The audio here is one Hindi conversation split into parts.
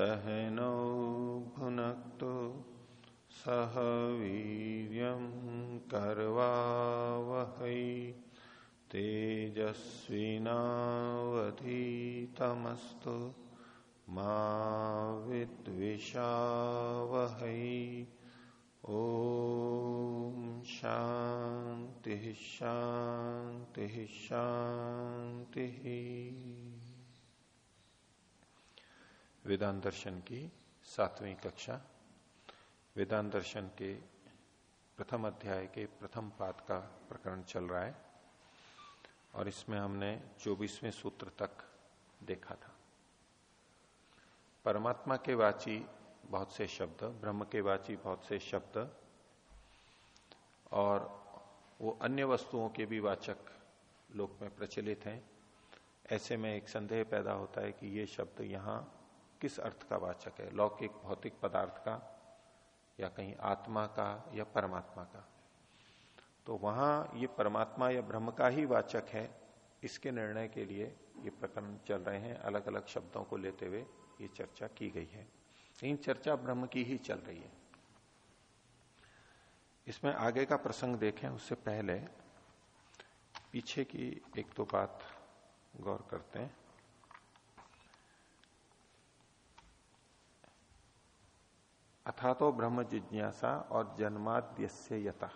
सहनौ भुनक्तु सह वीर्यं कर्वावहै तेजस्विनावधीतमस्तु मा विद्विषावहै। ओ शांति शांति शांति वेदांत दर्शन की सातवीं कक्षा, वेदांत दर्शन के प्रथम अध्याय के प्रथम पाद का प्रकरण चल रहा है और इसमें हमने चौबीसवें सूत्र तक देखा था। परमात्मा के वाची बहुत से शब्द, ब्रह्म के वाची बहुत से शब्द, और वो अन्य वस्तुओं के भी वाचक लोक में प्रचलित हैं। ऐसे में एक संदेह पैदा होता है कि ये शब्द यहाँ किस अर्थ का वाचक है? लौकिक, भौतिक पदार्थ का, या कहीं आत्मा का, या परमात्मा का? तो वहाँ ये परमात्मा या ब्रह्म का ही वाचक है। इसके निर्णय के लिए ये प्रकरण चल रहे हैं। अलग अलग शब्दों को लेते हुए ये चर्चा की गई है। इन चर्चा ब्रह्म की ही चल रही है। इसमें आगे का प्रसंग देखें, उससे पहले पीछे की एक तो बात गौर करते हैं। अथा तो ब्रह्म जिज्ञासा और जन्माद्यस्य यथा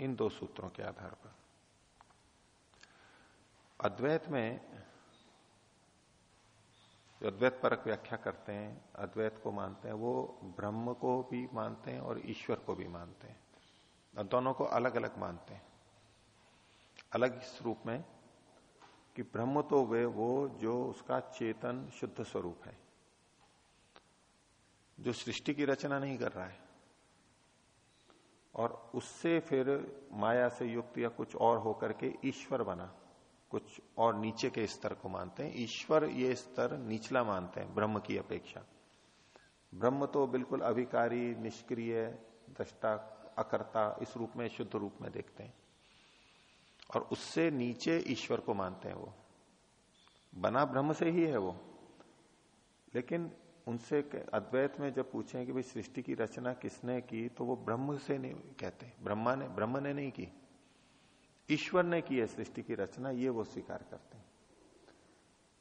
इन दो सूत्रों के आधार पर। अद्वैत में जो अद्वैत परक व्याख्या करते हैं, अद्वैत को मानते हैं, वो ब्रह्म को भी मानते हैं और ईश्वर को भी मानते हैं। और दोनों को अलग अलग मानते हैं। अलग इस रूप में कि ब्रह्म तो वे, वो जो उसका चेतन शुद्ध स्वरूप है। जो सृष्टि की रचना नहीं कर रहा है। और उससे फिर माया से युक्त या कुछ और होकर के ईश्वर बना। कुछ और नीचे के स्तर को मानते हैं। ईश्वर ये स्तर निचला मानते हैं, ब्रह्म की अपेक्षा। ब्रह्म तो बिल्कुल अभिकारी, निष्क्रिय, दृष्टा, अकर्ता, इस रूप में, शुद्ध रूप में देखते हैं। और उससे नीचे ईश्वर को मानते हैं वो। बना ब्रह्म से ही है वो। लेकिन उनसे अद्वैत में जब पूछे कि भाई सृष्टि की रचना किसने की तो वो ब्रह्म से नहीं कहते। ब्रह्मा ने, ब्रह्म ने नहीं की। ईश्वर ने की है सृष्टि की रचना, ये वो स्वीकार करते हैं।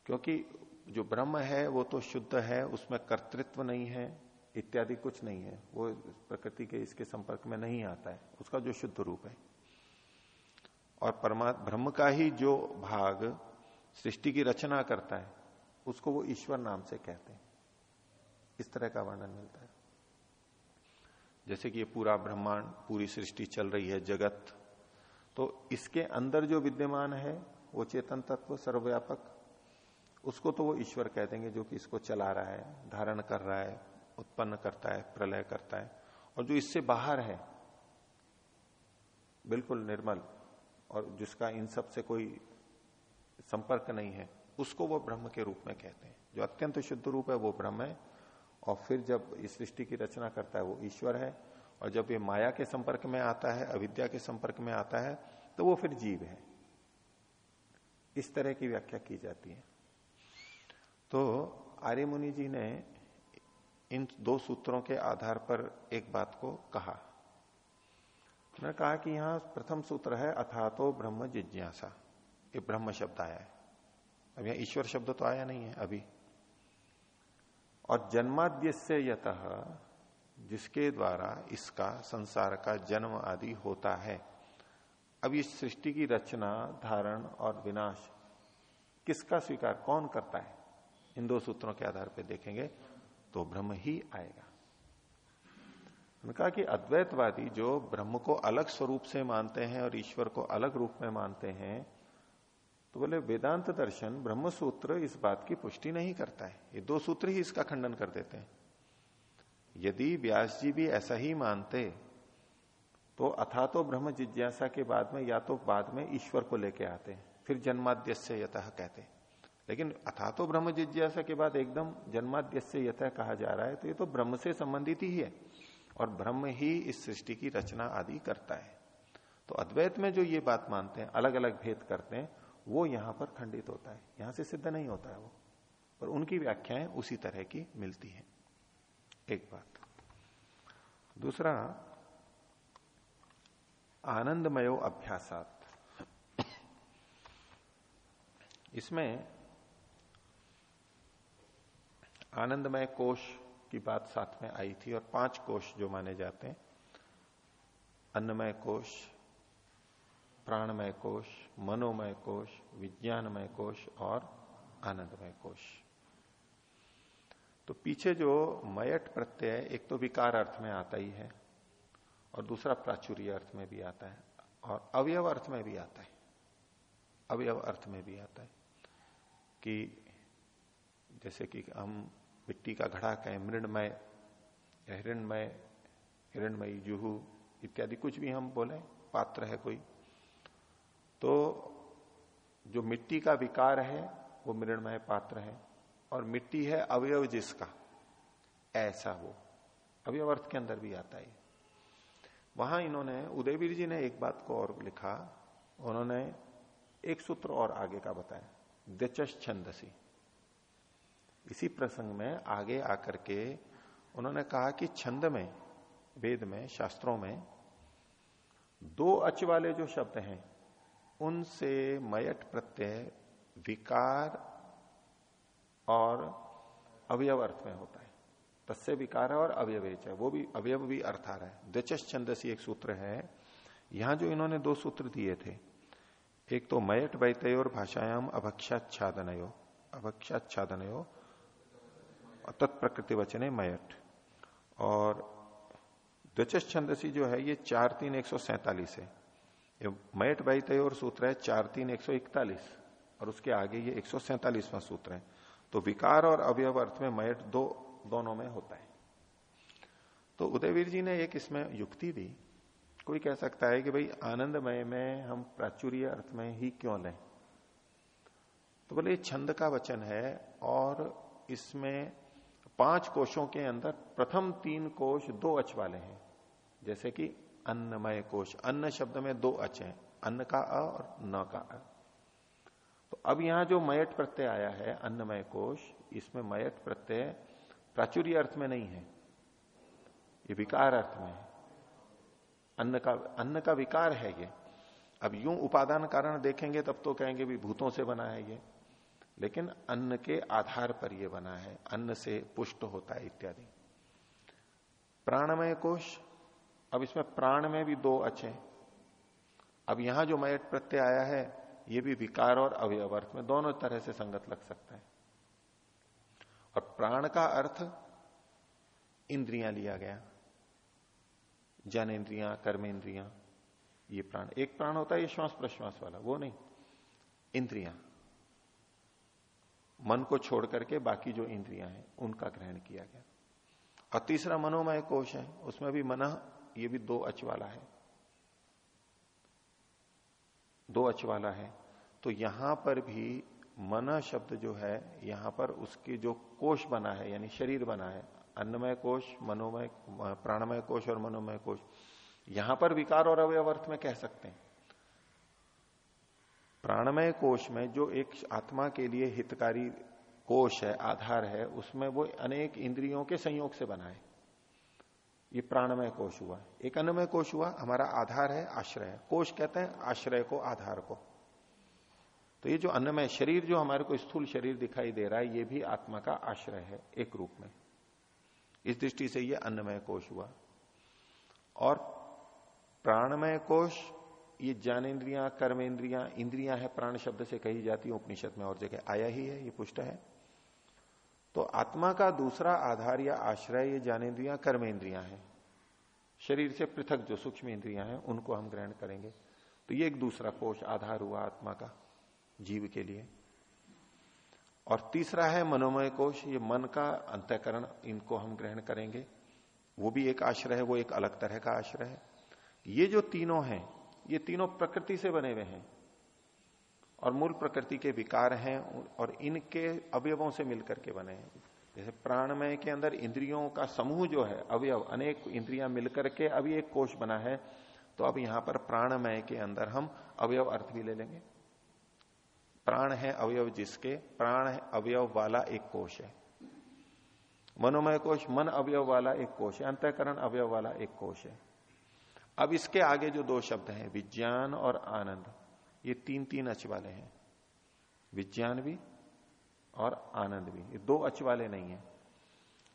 क्योंकि जो ब्रह्म है, वो तो शुद्ध है, उसमें कर्तृत्व नहीं है, इत्यादि कुछ नहीं है। वो प्रकृति के, इसके संपर्क में नहीं आता है। उसका जो शुद्ध रूप है। और परमात्मा ब्रह्म का ही जो भाग सृष्टि की रचना करता है, उसको वो ईश्वर नाम से कहते हैं। इस तरह का वर्णन मिलता है। जैसे कि ये पूरा ब्रह्मांड, पूरी सृष्टि चल रही है, जगत। तो इसके अंदर जो विद्यमान है, वो चेतन तत्व सर्वव्यापक, उसको तो वो ईश्वर कह देंगे जो कि इसको चला रहा है, धारण कर रहा है, उत्पन्न करता है, प्रलय करता है। और जो इससे बाहर है, बिल्कुल निर्मल, और जिसका इन सबसे कोई संपर्क नहीं है, उसको वो ब्रह्म के रूप में कहते हैं। जो अत्यंत शुद्ध रूप है, वो ब्रह्म है। और फिर जब इस सृष्टि की रचना करता है, वो ईश्वर है, और जब ये माया के संपर्क में आता है, अविद्या के संपर्क में आता है तो वो फिर जीव है। इस तरह की व्याख्या की जाती है। तो आर्य मुनि जी ने इन दो सूत्रों के आधार पर एक बात को कहा। उन्होंने कहा कि यहाँ प्रथम सूत्र है अथा तो ब्रह्म जिज्ञासा। ये ब्रह्म शब्द आया है। अब यहाँ ईश्वर शब्द तो आया नहीं है अभी। और जन्माद्य से यत, जिसके द्वारा इसका संसार का जन्म आदि होता है। अब इस सृष्टि की रचना, धारण और विनाश किसका स्वीकार, कौन करता है? इन दो सूत्रों के आधार पर देखेंगे तो ब्रह्म ही आएगा। उन्होंने कहा कि अद्वैतवादी जो ब्रह्म को अलग स्वरूप से मानते हैं और ईश्वर को अलग रूप में मानते हैं तो बोले, वेदांत दर्शन ब्रह्म सूत्र इस बात की पुष्टि नहीं करता है। ये दो सूत्र ही इसका खंडन कर देते हैं। यदि व्यास जी भी ऐसा ही मानते तो अथा तो ब्रह्म जिज्ञासा के बाद में या तो बाद में ईश्वर को लेके आते, फिर जन्माद्यस्य यतः कहते लेकिन अथा तो ब्रह्म जिज्ञासा के बाद एकदम जन्माद्यस्य यतः कहा जा रहा है तो ये तो ब्रह्म से संबंधित ही है, और ब्रह्म ही इस सृष्टि की रचना आदि करता है। तो अद्वैत में जो ये बात मानते हैं अलग अलग भेद करते हैं वो यहाँ पर खंडित होता है। यहाँ से सिद्ध नहीं होता है वो। पर उनकी व्याख्याएँ उसी तरह की मिलती हैं। एक बात। दूसरा, आनंदमयो अभ्यासात। इसमें आनंदमय कोश की बात साथ में आई थी और पाँच कोश जो माने जाते हैं। अन्नमय कोश, प्राणमय कोश मनोमय कोश, विज्ञानमय कोश और आनंदमय कोश। तो पीछे जो मयट प्रत्यय, एक तो विकार अर्थ में आता ही है और दूसरा प्राचुर्य अर्थ में भी आता है और अवयव अर्थ में भी आता है। अवयव अर्थ में भी आता है कि जैसे कि हम मिट्टी का घड़ा कहें, मृणमय, हिरणमय, हिरणमयी जुहू इत्यादि कुछ भी हम बोले, पात्र है कोई। तो जो मिट्टी का विकार है, वो मृणमय पात्र है। और मिट्टी है अवयव जिसका। ऐसा वो। अवयव अर्थ के अंदर भी आता है। वहाँ इन्होंने, उदयवीर जी ने एक बात को और लिखा। उन्होंने एक सूत्र और आगे का बताया। दचस छंदसी इसी प्रसंग में आगे आकर के उन्होंने कहा कि छंद में, वेद में, शास्त्रों में दो अच वाले जो शब्द हैं उनसे मयट प्रत्यय विकार और अवयव अर्थ में होता है। तस्य विकार और अवयवेच है। वो भी अवयव भी अर्थ आ रहा है। छंदसी एक सूत्र है। यहाँ जो इन्होंने दो सूत्र दिए थे, एक तो मयट वैतयोर भाषायाम अभक्षाच्छादनयो। अभक्षाच्छादनयो, तत्प्रकृति वचने मयट। और द्वचस छंदसी जो है, ये चार तीन एक सौ सैतालीस है। मयट वैतयोर सूत्र है चार तीन एक सौ इकतालीस, और उसके आगे ये एक सौ सैतालीसवां सूत्र है। तो विकार और अवयव अर्थ में मयट दो, दोनों में होता है। तो उदयवीर जी ने एक इसमें युक्ति दी। कोई कह सकता है कि भाई आनंदमय में हम प्राचुर्य अर्थ में ही क्यों लें? तो बोले छंद का वचन है, और इसमें पाँच कोशों के अंदर प्रथम तीन कोश दो अच वाले हैं। जैसे कि अन्नमय कोश। अन्न शब्द में दो अच हैं, अन्न का अ और न का अ। तो अब यहाँ जो मयट प्रत्यय आया है, अन्नमय कोश, इसमें मयट प्रत्यय प्राचुर्य अर्थ में नहीं है। ये विकार अर्थ में है। अन्न का अन्न का विकार है ये। अब यूँ उपादान कारण देखेंगे, तब तो कहेंगे भी भूतों से बना है ये। लेकिन अन्न के आधार पर ये बना है। अन्न से पुष्ट होता है इत्यादि। प्राणमय कोश अब इसमें प्राण में भी दो अच्छे अब यहाँ जो मयट प्रत्यय आया है, ये भी विकार और अवयवर्थ में दोनों तरह से संगत लग सकता है। और प्राण का अर्थ, इंद्रियाँ लिया गया। जन इंद्रियाँ कर्मेंद्रियाँ ये प्राण। एक प्राण होता है, ये श्वास प्रश्वास वाला, वो नहीं। इंद्रियाँ। मन को छोड़ करके बाकी जो इंद्रियाँ हैं, उनका ग्रहण किया गया। और तीसरा मनोमय कोश है, उसमें भी मन ये भी दो अच वाला है। दो अच वाला है। तो यहाँ पर भी मन शब्द जो है, यहाँ पर उसके जो कोष बना है, यानी शरीर बना है, अन्नमय कोष मनोमय, प्राणमय कोष और मनोमय कोष यहाँ पर विकार और अवयव अर्थ में कह सकते हैं। प्राणमय कोष में जो एक आत्मा के लिए हितकारी कोष है, आधार है, उसमें वो अनेक इंद्रियों के संयोग से बना है। ये प्राणमय कोष हुआ। एक अन्नमय कोष हुआ, हमारा आधार है आश्रय। कोष कहते हैं आश्रय को आधार को। तो ये जो अन्नमय शरीर जो हमारे को स्थूल शरीर दिखाई दे रहा है, ये भी आत्मा का आश्रय है, एक रूप में। इस दृष्टि से ये अन्नमय कोष हुआ। और प्राणमय कोष, ये ज्ञानेन्द्रियाँ कर्मेंद्रियाँ इंद्रियाँ है, प्राण शब्द से कही जाती है, उपनिषद में और जगह आया ही है, ये पुष्ट है। तो आत्मा का दूसरा आधार या आश्रय ये ज्ञानेन्द्रियाँ कर्मेंद्रियाँ हैं। शरीर से पृथक जो सूक्ष्म इंद्रियाँ हैं, उनको हम ग्रहण करेंगे। तो ये एक दूसरा कोष आधार हुआ आत्मा का, जीव के लिए। और तीसरा है मनोमय कोष ये मन का अंतकरण, इनको हम ग्रहण करेंगे। वो भी एक आश्रय है, वो एक अलग तरह का आश्रय है। ये जो तीनों हैं, ये तीनों प्रकृति से बने हुए हैं। और मूल प्रकृति के विकार हैं और इनके अवयवों से मिलकर के बने हैं। जैसे प्राणमय के अंदर इंद्रियों का समूह जो है, अवयव, अनेक इंद्रियाँ मिलकर के अभी एक कोष बना है तो अब यहाँ पर प्राणमय के अंदर हम अवयव अर्थ भी ले लेंगे। प्राण है अवयव जिसके, प्राण अवयव वाला एक कोष है। मनोमय कोष मन अवयव वाला एक कोष है, अंतकरण अवयव वाला एक कोष है। अब इसके आगे जो दो शब्द हैं, विज्ञान और आनंद। ये तीन तीन अच वाले हैं। विज्ञान भी और आनंद भी। ये दो अच वाले नहीं है।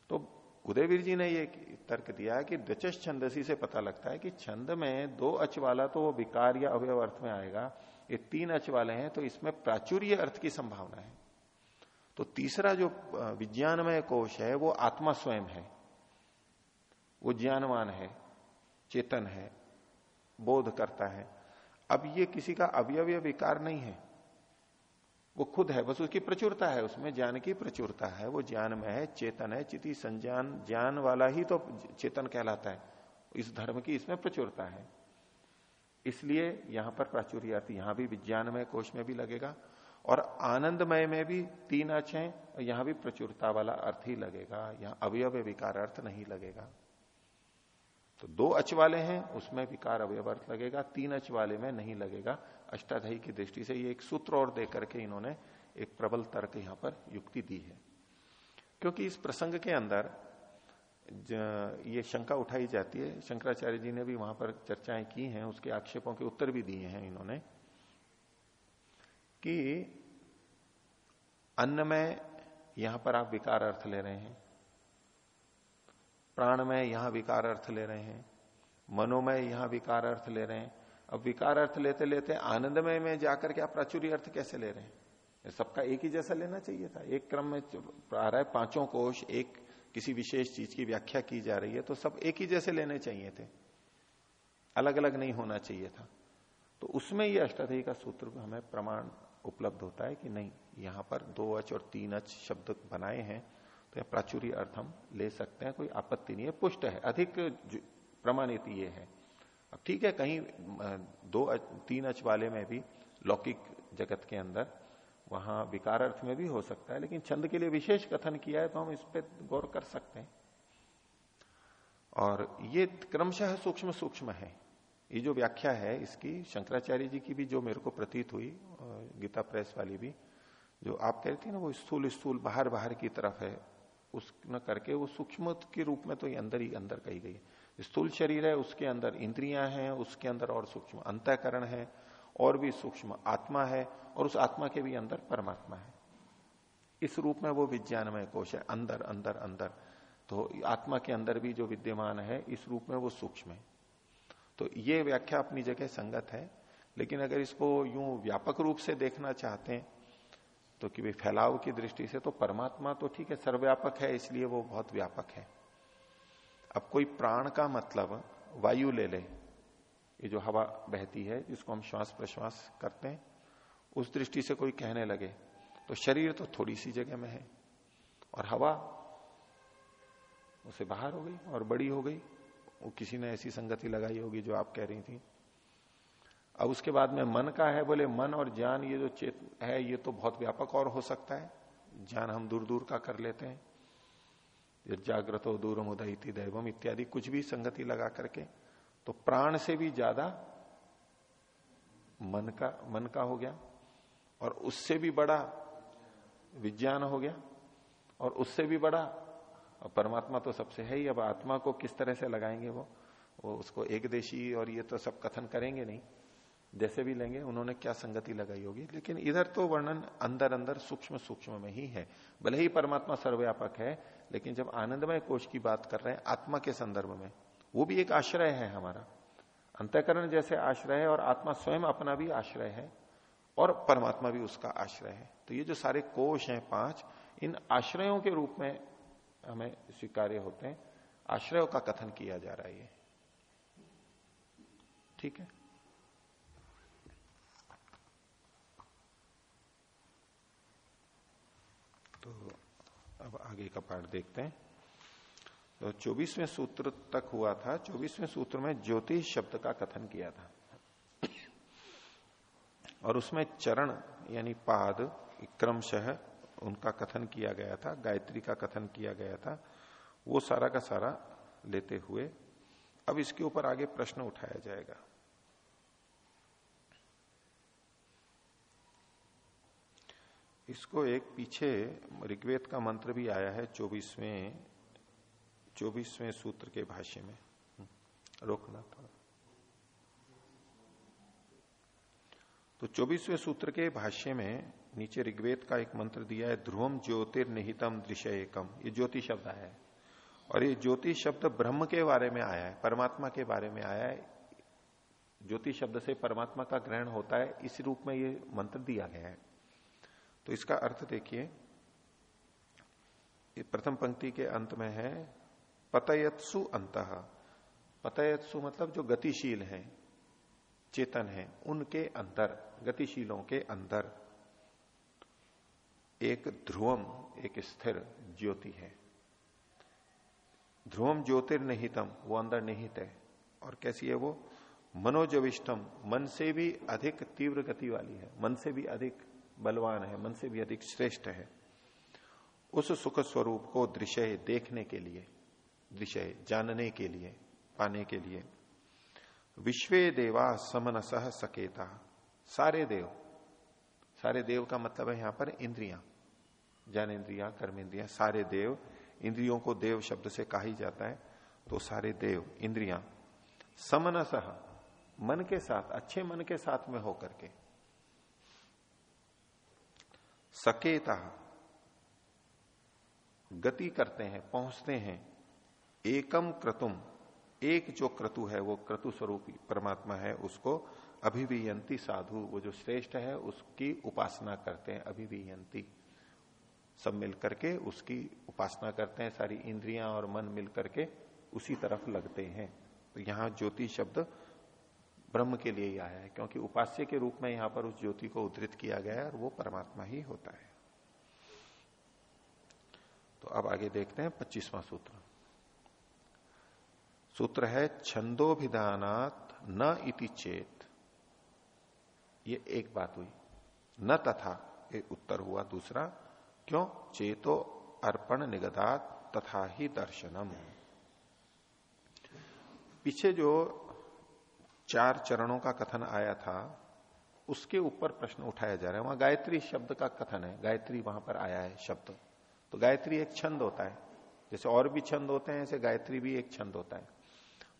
तो उदयवीर जी ने ये तर्क दिया है कि दचस छंदसी से पता लगता है कि छंद में दो अच वाला तो वो विकार या अवयव अर्थ में आएगा। ये तीन अच वाले हैं तो इसमें प्राचुर्य अर्थ की संभावना है। तो तीसरा जो विज्ञानमय कोश है, वो आत्मा स्वयं है। वो ज्ञानवान है, चेतन है, बोध करता है। अब ये किसी का अवयव विकार नहीं है। वो खुद है, बस उसकी प्रचुरता है, उसमें ज्ञान की प्रचुरता है। वो ज्ञान में है, चेतन है, चिति संज्ञान, ज्ञान वाला ही तो चेतन कहलाता है। इस धर्म की इसमें प्रचुरता है। इसलिए यहाँ पर प्राचुर्य अर्थ यहाँ भी विज्ञानमय कोष में भी लगेगा। और आनंदमय में भी तीन अच हैं, यहाँ भी प्रचुरता वाला अर्थ ही लगेगा। यहाँ अवयव विकार अर्थ नहीं लगेगा। तो दो अच वाले हैं, उसमें विकार अवयव अर्थ लगेगा, तीन अच वाले में नहीं लगेगा। अष्टाध्यायी की दृष्टि से ये एक सूत्र और दे करके इन्होंने एक प्रबल तर्क यहाँ पर युक्ति दी है। क्योंकि इस प्रसंग के अंदर ये शंका उठाई जाती है। शंकराचार्य जी ने भी वहाँ पर चर्चाएँ की हैं, उसके आक्षेपों के उत्तर भी दिए हैं इन्होंने कि अन्न में यहाँ पर आप विकार अर्थ ले रहे हैं। प्राण में यहाँ विकार अर्थ ले रहे हैं, मनोमय यहाँ विकार अर्थ ले रहे हैं। अब विकार अर्थ लेते लेते आनंदमय में जाकर के आप प्राचुर्य अर्थ कैसे ले रहे हैं? सबका एक ही जैसा लेना चाहिए था। एक क्रम में आ रहा है, पाँचों कोष एक किसी विशेष चीज़ की व्याख्या की जा रही है तो सब एक ही जैसे लेने चाहिए थे। अलग अलग नहीं होना चाहिए था। तो उसमें ये अष्टाध्यायी का सूत्र हमें प्रमाण उपलब्ध होता है कि नहीं, यहाँ पर दो अच और तीन अच शब्द बनाए हैं। तो प्राचुर्य अर्थ हम ले सकते हैं, कोई आपत्ति नहीं है, पुष्ट है, अधिक प्रमाणित ये है। अब ठीक है, कहीं दो तीन अच वाले में भी, लौकिक जगत के अंदर, वहाँ विकार अर्थ में भी हो सकता है, लेकिन छंद के लिए विशेष कथन किया है तो हम इस पर गौर कर सकते हैं। और ये क्रमशः सूक्ष्म सूक्ष्म है। ये जो व्याख्या है, इसकी शंकराचार्य जी की भी जो मेरे को प्रतीत हुई गीता प्रेस वाली भी, जो आप कह कहते हैं ना, वो स्थूल स्थूल बाहर बाहर की तरफ़ है उस न करके, वो सूक्ष्म के रूप में तो ये अंदर ही अंदर कही गई है। स्थूल शरीर है, उसके अंदर इंद्रियाँ हैं, उसके अंदर और सूक्ष्म अंतकरण है, और भी सूक्ष्म आत्मा है, और उस आत्मा के भी अंदर परमात्मा है। इस रूप में वो विज्ञानमय कोश है, अंदर अंदर अंदर। तो आत्मा के अंदर भी जो विद्यमान है, इस रूप में वो सूक्ष्म है। तो ये व्याख्या अपनी जगह संगत है, लेकिन अगर इसको यूँ व्यापक रूप से देखना चाहते हैं तो कि भाई फैलाव की दृष्टि से तो परमात्मा तो ठीक है, सर्वव्यापक है, इसलिए वो बहुत व्यापक है। अब कोई प्राण का मतलब वायु ले ले, ये जो हवा बहती है, जिसको हम श्वास प्रश्वास करते हैं, उस दृष्टि से कोई कहने लगे तो शरीर तो थोड़ी सी जगह में है और हवा उसे बाहर हो गई और बड़ी हो गई। वो किसी ने ऐसी संगति लगाई होगी जो आप कह रही थी। अब उसके बाद में मन का है, बोले, मन और ज्ञान, ये जो चेत है, ये तो बहुत व्यापक और हो सकता है। ज्ञान हम दूर दूर का कर लेते हैं। जागृत हो दूर उदयती दैवम इत्यादि, कुछ भी संगति लगा करके तो प्राण से भी ज़्यादा मन का मन का हो गया, और उससे भी बड़ा विज्ञान हो गया, और उससे भी बड़ा और परमात्मा तो सबसे है ही, अब आत्मा को किस तरह से लगाएँगे वो? वो उसको एक देशी और ये तो सब कथन करेंगे नहीं। जैसे भी लेंगे, उन्होंने क्या संगति लगाई होगी। लेकिन इधर तो वर्णन अंदर अंदर सूक्ष्म सूक्ष्म में ही है। भले ही परमात्मा सर्वव्यापक है, लेकिन जब आनंदमय कोष की बात कर रहे हैं, आत्मा के संदर्भ में, वो भी एक आश्रय है हमारा। अंतकरण जैसे आश्रय है और आत्मा स्वयं अपना भी आश्रय है, और परमात्मा भी उसका आश्रय है। तो ये जो सारे कोष हैं पाँच, इन आश्रयों के रूप में हमें स्वीकार्य होते हैं। आश्रयों का कथन किया जा रहा है ठीक है? तो अब आगे का पाठ देखते हैं। तो चौबीसवें सूत्र तक हुआ था। चौबीसवें सूत्र में ज्योतिष शब्द का कथन किया था। और उसमें चरण यानी पाद, क्रमशः उनका कथन किया गया था। गायत्री का कथन किया गया था। वो सारा का सारा लेते हुए अब इसके ऊपर आगे प्रश्न उठाया जाएगा। इसको एक पीछे ऋग्वेद का मंत्र भी आया है चौबीसवें चौबीसवें सूत्र के भाष्य में। रोकना थोड़ा तो चौबीसवें सूत्र के भाष्य में नीचे ऋग्वेद का एक मंत्र दिया है, ध्रुवम ज्योतिर्निहितम दृश्य एकम ये ज्योति शब्द आया है। और ये ज्योति शब्द ब्रह्म के बारे में आया है, परमात्मा के बारे में आया है। ज्योति शब्द से परमात्मा का ग्रहण होता है, इस रूप में ये मंत्र दिया गया है। तो इसका अर्थ देखिए प्रथम पंक्ति के अंत में है, पतयत्सु अंत। पतयत्सु मतलब जो गतिशील है, चेतन है, उनके अंदर, गतिशीलों के अंदर। एक ध्रुवम, एक स्थिर ज्योति है। ध्रुवम ज्योतिर्निहितम, वो अंदर निहित है। और कैसी है वो? मनोजविष्टम, मन से भी अधिक तीव्र गति वाली है, मन से भी अधिक बलवान है, मन से भी अधिक श्रेष्ठ है। उस सुख स्वरूप को दृश्य देखने के लिए, दृश्य जानने के लिए, पाने के लिए। विश्व देवा समनसह सकेता, सारे देव। सारे देव का मतलब है यहाँ पर इंद्रियाँ। ज्ञानेन्द्रिया कर्मेंद्रिया सारे देव। इंद्रियों को देव शब्द से कहा ही जाता है तो सारे देव, इंद्रियाँ। समनसह मन के साथ, अच्छे मन के साथ में होकर के। सकेता गति करते हैं, पहुँचते हैं। एकम क्रतुम, एक जो क्रतु है, वो क्रतु स्वरूप परमात्मा है, उसको अभिवियंती साधु, वो जो श्रेष्ठ है, उसकी उपासना करते हैं, अभिवियंती। सब मिल करके उसकी उपासना करते हैं, सारी इंद्रियाँ और मन मिल करके उसी तरफ़ लगते हैं। तो यहाँ ज्योति शब्द ब्रह्म के लिए ही आया है, क्योंकि उपास्य के रूप में यहाँ पर उस ज्योति को उद्धृत किया गया है और वो परमात्मा ही होता है। तो अब आगे देखते हैं पच्चीसवां सूत्र। सूत्र है, छंदोभिधानात न इति चेत। ये एक बात हुई। न तथा एक उत्तर हुआ दूसरा। क्यों? चेतो अर्पण निगदात तथा ही दर्शनम। पीछे जो चार चरणों का कथन आया था, उसके ऊपर प्रश्न उठाया जा रहा है। वहाँ गायत्री शब्द का कथन है। गायत्री वहाँ पर आया है शब्द। तो गायत्री एक छंद होता है। जैसे और भी छंद होते हैं, ऐसे गायत्री भी एक छंद होता है।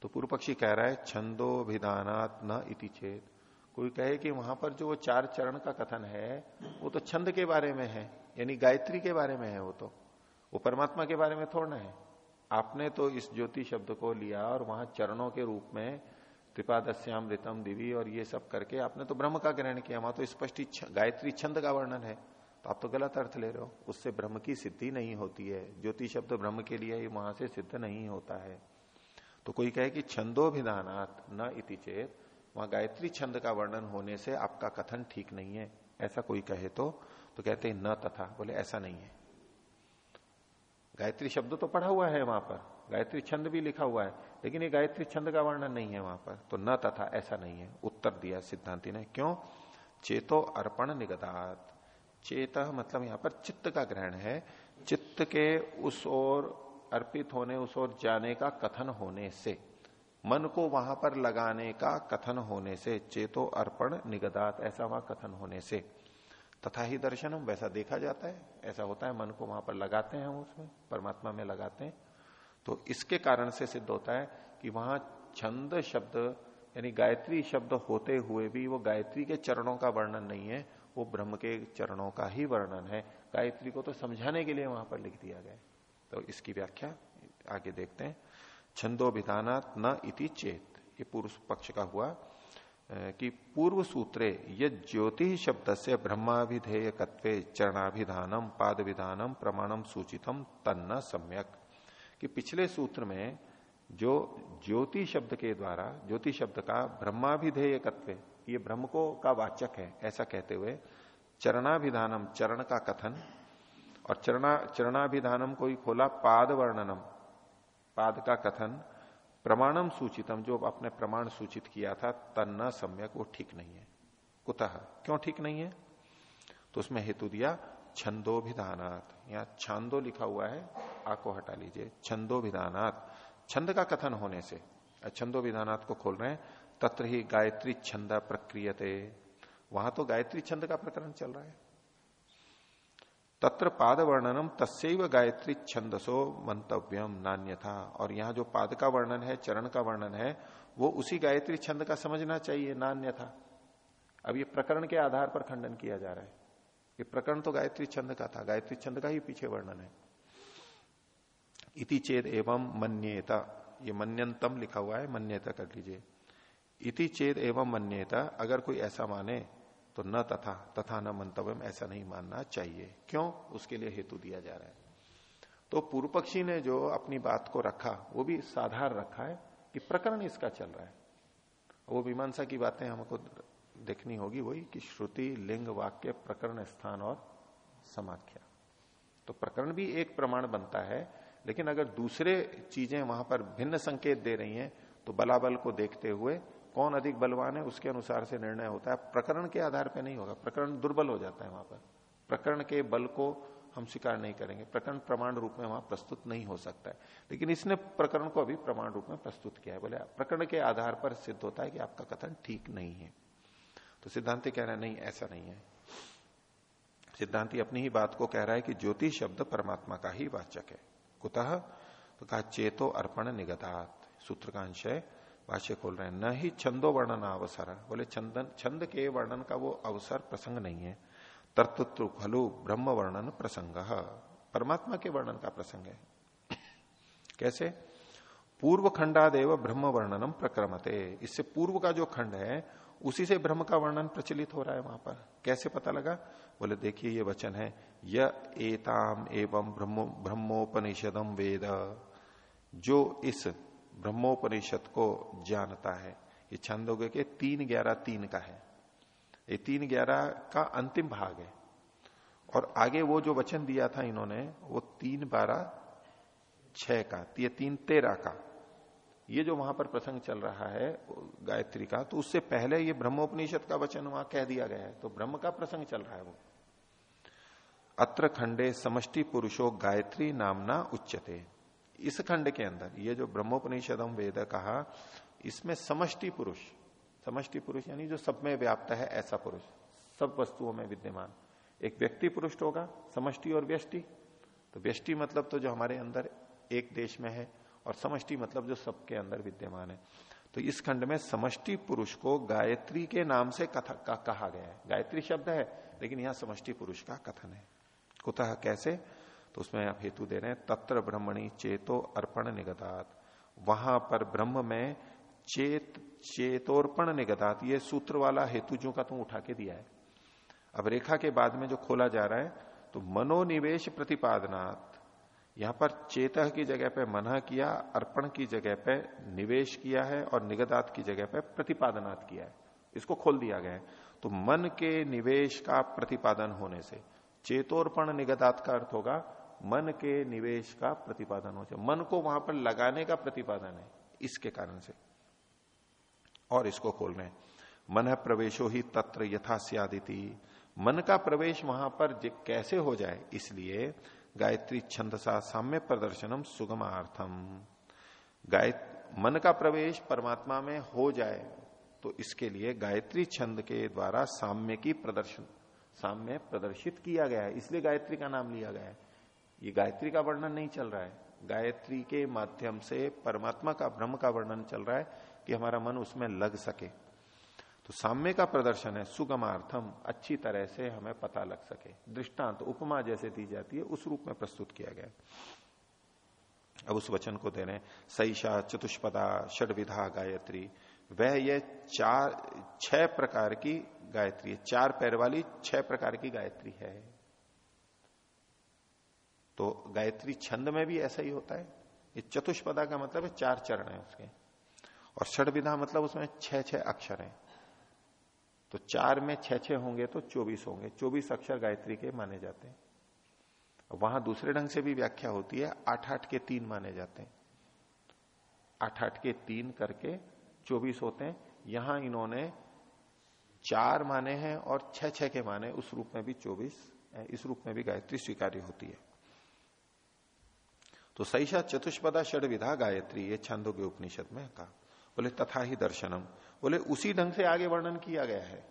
तो पूर्व पक्षी कह रहा है छंदो विधानात न इति चेत। कोई कहे कि वहाँ पर जो चार चरण का कथन है, वो तो छंद के बारे में है। यानी गायत्री के बारे में है वो तो। वो परमात्मा के बारे में थोड़ा है। आपने तो इस ज्योति शब्द को लिया और वहाँ चरणों के रूप में त्रिपादस्याम रितम दिवी और ये सब करके आपने तो ब्रह्म का ग्रहण किया, वहाँ तो स्पष्ट गायत्री छंद का वर्णन है। तो आप तो गलत अर्थ ले रहे हो। उससे ब्रह्म की सिद्धि नहीं होती है। ज्योति शब्द ब्रह्म के लिए वहाँ से सिद्ध नहीं होता है। तो कोई कहे कि छंदोभिधानात न इति चेत, वहाँ गायत्री छंद का वर्णन होने से आपका कथन ठीक नहीं है। ऐसा कोई कहे तो तो कहते हैं न तथा, बोले ऐसा नहीं है। गायत्री शब्द तो पढ़ा हुआ है वहाँ पर। गायत्री छंद भी लिखा हुआ है। लेकिन ये गायत्री छंद का वर्णन नहीं है वहाँ पर। तो न तथा ऐसा नहीं है। उत्तर दिया सिद्धांति ने। क्यों? चेतो अर्पण निगदात। चेत मतलब यहाँ पर चित्त का ग्रहण है। चित्त के उस ओर अर्पित होने, उस ओर जाने का कथन होने से, मन को वहाँ पर लगाने का कथन होने से, चेतो अर्पण निगदात, ऐसा वहाँ कथन होने से, तथा ही दर्शनम, वैसा देखा जाता है। ऐसा होता है, मन को वहाँ पर लगाते हैं हम उसमें, परमात्मा में लगाते हैं। तो इसके कारण से सिद्ध होता है कि वहाँ छंद शब्द, यानी गायत्री शब्द होते हुए भी वो गायत्री के चरणों का वर्णन नहीं है, वो ब्रह्म के चरणों का ही वर्णन है। गायत्री को तो समझाने के लिए वहाँ पर लिख दिया गया तो इसकी व्याख्या आगे देखते हैं। छंदो विधानात न इति चेत। ये पूर्व पक्ष का हुआ कि पूर्व सूत्रे ये ज्योति शब्द से ब्रह्माभिधेय चरणाभिधानम पाद विधानम प्रमाणम सूचितम तन्न सम्यक। कि पिछले सूत्र में जो ज्योति शब्द के द्वारा, ज्योति शब्द का ब्रह्माभिधेय ये ब्रह्म को का वाचक है, ऐसा कहते हुए चरणाभिधानम, चरण का कथन, और चरणा, चरणाभिधानम को ही खोला पाद वर्णनम पाद का कथन, प्रमाणम सूचितम, जो अपने प्रमाण सूचित किया था, तन्ना सम्यक वो ठीक नहीं है। कुतः? क्यों ठीक नहीं है? तो उसमें हेतु दिया छंदोभिधानात। यहाँ छांदो लिखा हुआ है आको हटा लीजिए छंदोभिधानात छंद का कथन होने से, छंदो विधानात को खोल रहे हैं, तत्र ही गायत्री छंद प्रक्रियते। वहाँ तो गायत्री छंद का प्रकरण चल रहा है। तत्र पाद वर्णनम तस्व गायत्री छंदसो मंतव्यम नान्य था और यहाँ जो पाद का वर्णन है, चरण का वर्णन है, वो उसी गायत्री छंद का समझना चाहिए नान्य था अब ये प्रकरण के आधार पर खंडन किया जा रहा है। ये प्रकरण तो गायत्री छंद का था, गायत्री छंद का ही पीछे वर्णन है। इति चेत एवं मन्येता, ये मन्यंतम लिखा हुआ है, मन्यता कर लीजिए। इति चेद एवं मन्यता, अगर कोई ऐसा माने तो न तथा तथा न मंतव्य ऐसा नहीं मानना चाहिए। क्यों? उसके लिए हेतु दिया जा रहा है। तो पूर्व पक्षी ने जो अपनी बात को रखा, वो भी साधार रखा है कि प्रकरण इसका चल रहा है। वो मीमांसा की बातें हमको देखनी होगी वही कि श्रुति, लिंग, वाक्य, प्रकरण, स्थान और समाख्या। तो प्रकरण भी एक प्रमाण बनता है, लेकिन अगर दूसरे चीज़ें वहाँ पर भिन्न संकेत दे रही हैं तो बलाबल को देखते हुए कौन अधिक बलवान है उसके अनुसार से निर्णय होता है। प्रकरण के आधार पर नहीं होगा, प्रकरण दुर्बल हो जाता है वहाँ पर। प्रकरण के बल को हम स्वीकार नहीं करेंगे, प्रकरण प्रमाण रूप में वहाँ प्रस्तुत नहीं हो सकता है। लेकिन इसने प्रकरण को अभी प्रमाण रूप में प्रस्तुत किया है, बोले, प्रकरण के आधार पर सिद्ध होता है कि आपका कथन ठीक नहीं है। तो सिद्धांति कह रहा है, नहीं, ऐसा नहीं है। सिद्धांति अपनी ही बात को कह रहा है कि ज्योति शब्द परमात्मा का ही वाचक है। कुतः? तो कहा, चेतो अर्पण निगतात् सूत्र का अंश है, भाष्य खोल रहे हैं, न ही छंदो वर्णन अवसर। बोले, छंदन, छंद के वर्णन का वो अवसर प्रसंग नहीं है। तत्व खलु ब्रह्म वर्णन प्रसंग। परमात्मा के वर्णन का प्रसंग है। कैसे? पूर्व खंडादेव ब्रह्म वर्णनम प्रक्रमते। इससे पूर्व का जो खंड है उसी से ब्रह्म का वर्णन प्रचलित हो रहा है वहाँ पर। कैसे पता लगा? बोले, देखिए, ये वचन है। य एताम एवं ब्रह्मो ब्रह्मोपनिषदम वेद। जो इस ब्रह्मोपनिषद को जानता है, ये छंदोगे के तीन ग्यारह तीन का है। ये तीन ग्यारह का अंतिम भाग है। और आगे वो जो वचन दिया था इन्होंने, वो तीन बारह छह का, ये तीन तेरह का। ये जो वहाँ पर प्रसंग चल रहा है, गायत्री का तो उससे पहले ये ब्रह्मोपनिषद का वचन वहाँ कह दिया गया है तो ब्रह्म का प्रसंग चल रहा है वो। अत्र खंडे समष्टि पुरुषो गायत्री नामना उच्चते इस खंड के अंदर, ये जो ब्रह्मोपनिषदम वेद कहा, इसमें समष्टि पुरुष समष्टि पुरुष यानी जो सब में व्याप्त है, ऐसा पुरुष, सब वस्तुओं में विद्यमान। एक व्यक्ति पुरुष होगा, समष्टि और व्यष्टि। तो व्यष्टि मतलब तो जो हमारे अंदर एक देश में है और समष्टि मतलब जो सबके अंदर विद्यमान है। तो इस खंड में समष्टि पुरुष को गायत्री के नाम से कथा, का, कहा गया है। गायत्री शब्द है, लेकिन यहाँ समष्टि पुरुष का कथन है। कुतः कैसे? तो उसमें आप हेतु दे रहे हैं, तत्र ब्रह्मणी चेतो अर्पण निगतात वहाँ पर ब्रह्म में चेत, चेतोर्पण निगतात ये सूत्र वाला हेतु जो का तुम उठा के दिया है। अब रेखा के बाद में जो खोला जा रहा है तो मनोनिवेश प्रतिपादनात्। यहाँ पर चेतह की जगह पे मन किया, अर्पण की जगह पे निवेश किया है और निगदात की जगह पे प्रतिपादनात् किया है। इसको खोल दिया गया है। तो मन के निवेश का प्रतिपादन होने से, चेतोर्पण निगदात का अर्थ होगा, मन के निवेश का प्रतिपादन हो जाए मन को वहाँ पर लगाने का प्रतिपादन है, इसके कारण से। और इसको खोल रहे मन प्रवेशो ही तत्र यथा मन का प्रवेश वहाँ पर कैसे हो जाए, इसलिए गायत्री छंदसा साम्य प्रदर्शनम सुगमार्थम। गाय मन का प्रवेश परमात्मा में हो जाए तो इसके लिए गायत्री छंद के द्वारा साम्य की प्रदर्शन, साम्य प्रदर्शित किया गया है। इसलिए गायत्री का नाम लिया गया है। ये गायत्री का वर्णन नहीं चल रहा है। गायत्री के माध्यम से परमात्मा का ब्रह्म का वर्णन चल रहा है कि हमारा मन उसमें लग सके। तो साम्य का प्रदर्शन है, सुगमार्थम, अच्छी तरह से हमें पता लग सके। दृष्टांत तो उपमा जैसे दी जाती है, उस रूप में प्रस्तुत किया गया। अब उस वचन को दे रहे हैं सईशा चतुष्पदा षडविधा गायत्री। वह यह चार, छह प्रकार की गायत्री है। चार पैर वाली छह प्रकार की गायत्री है। तो गायत्री छंद में भी ऐसा ही होता है। ये चतुष्पदा का मतलब है चार चरण है उसके। और षड विधा मतलब उसमें छह छह अक्षर हैं। तो चार में छह छह होंगे तो चौबीस होंगे। चौबीस अक्षर गायत्री के माने जाते हैं। वहाँ दूसरे ढंग से भी व्याख्या होती है, आठ आठ के तीन माने जाते हैं। आठ आठ के तीन करके चौबीस होते हैं। यहाँ इन्होंने चार माने हैं और छह छह के माने, उस रूप में भी चौबीस इस रूप में भी गायत्री स्वीकार्य होती है। तो सईशा चतुष्पदा षड विधा गायत्री, ये छंदों के उपनिषद में कहा। बोले, तथा ही दर्शनम। बोले उसी ढंग से आगे वर्णन किया गया है।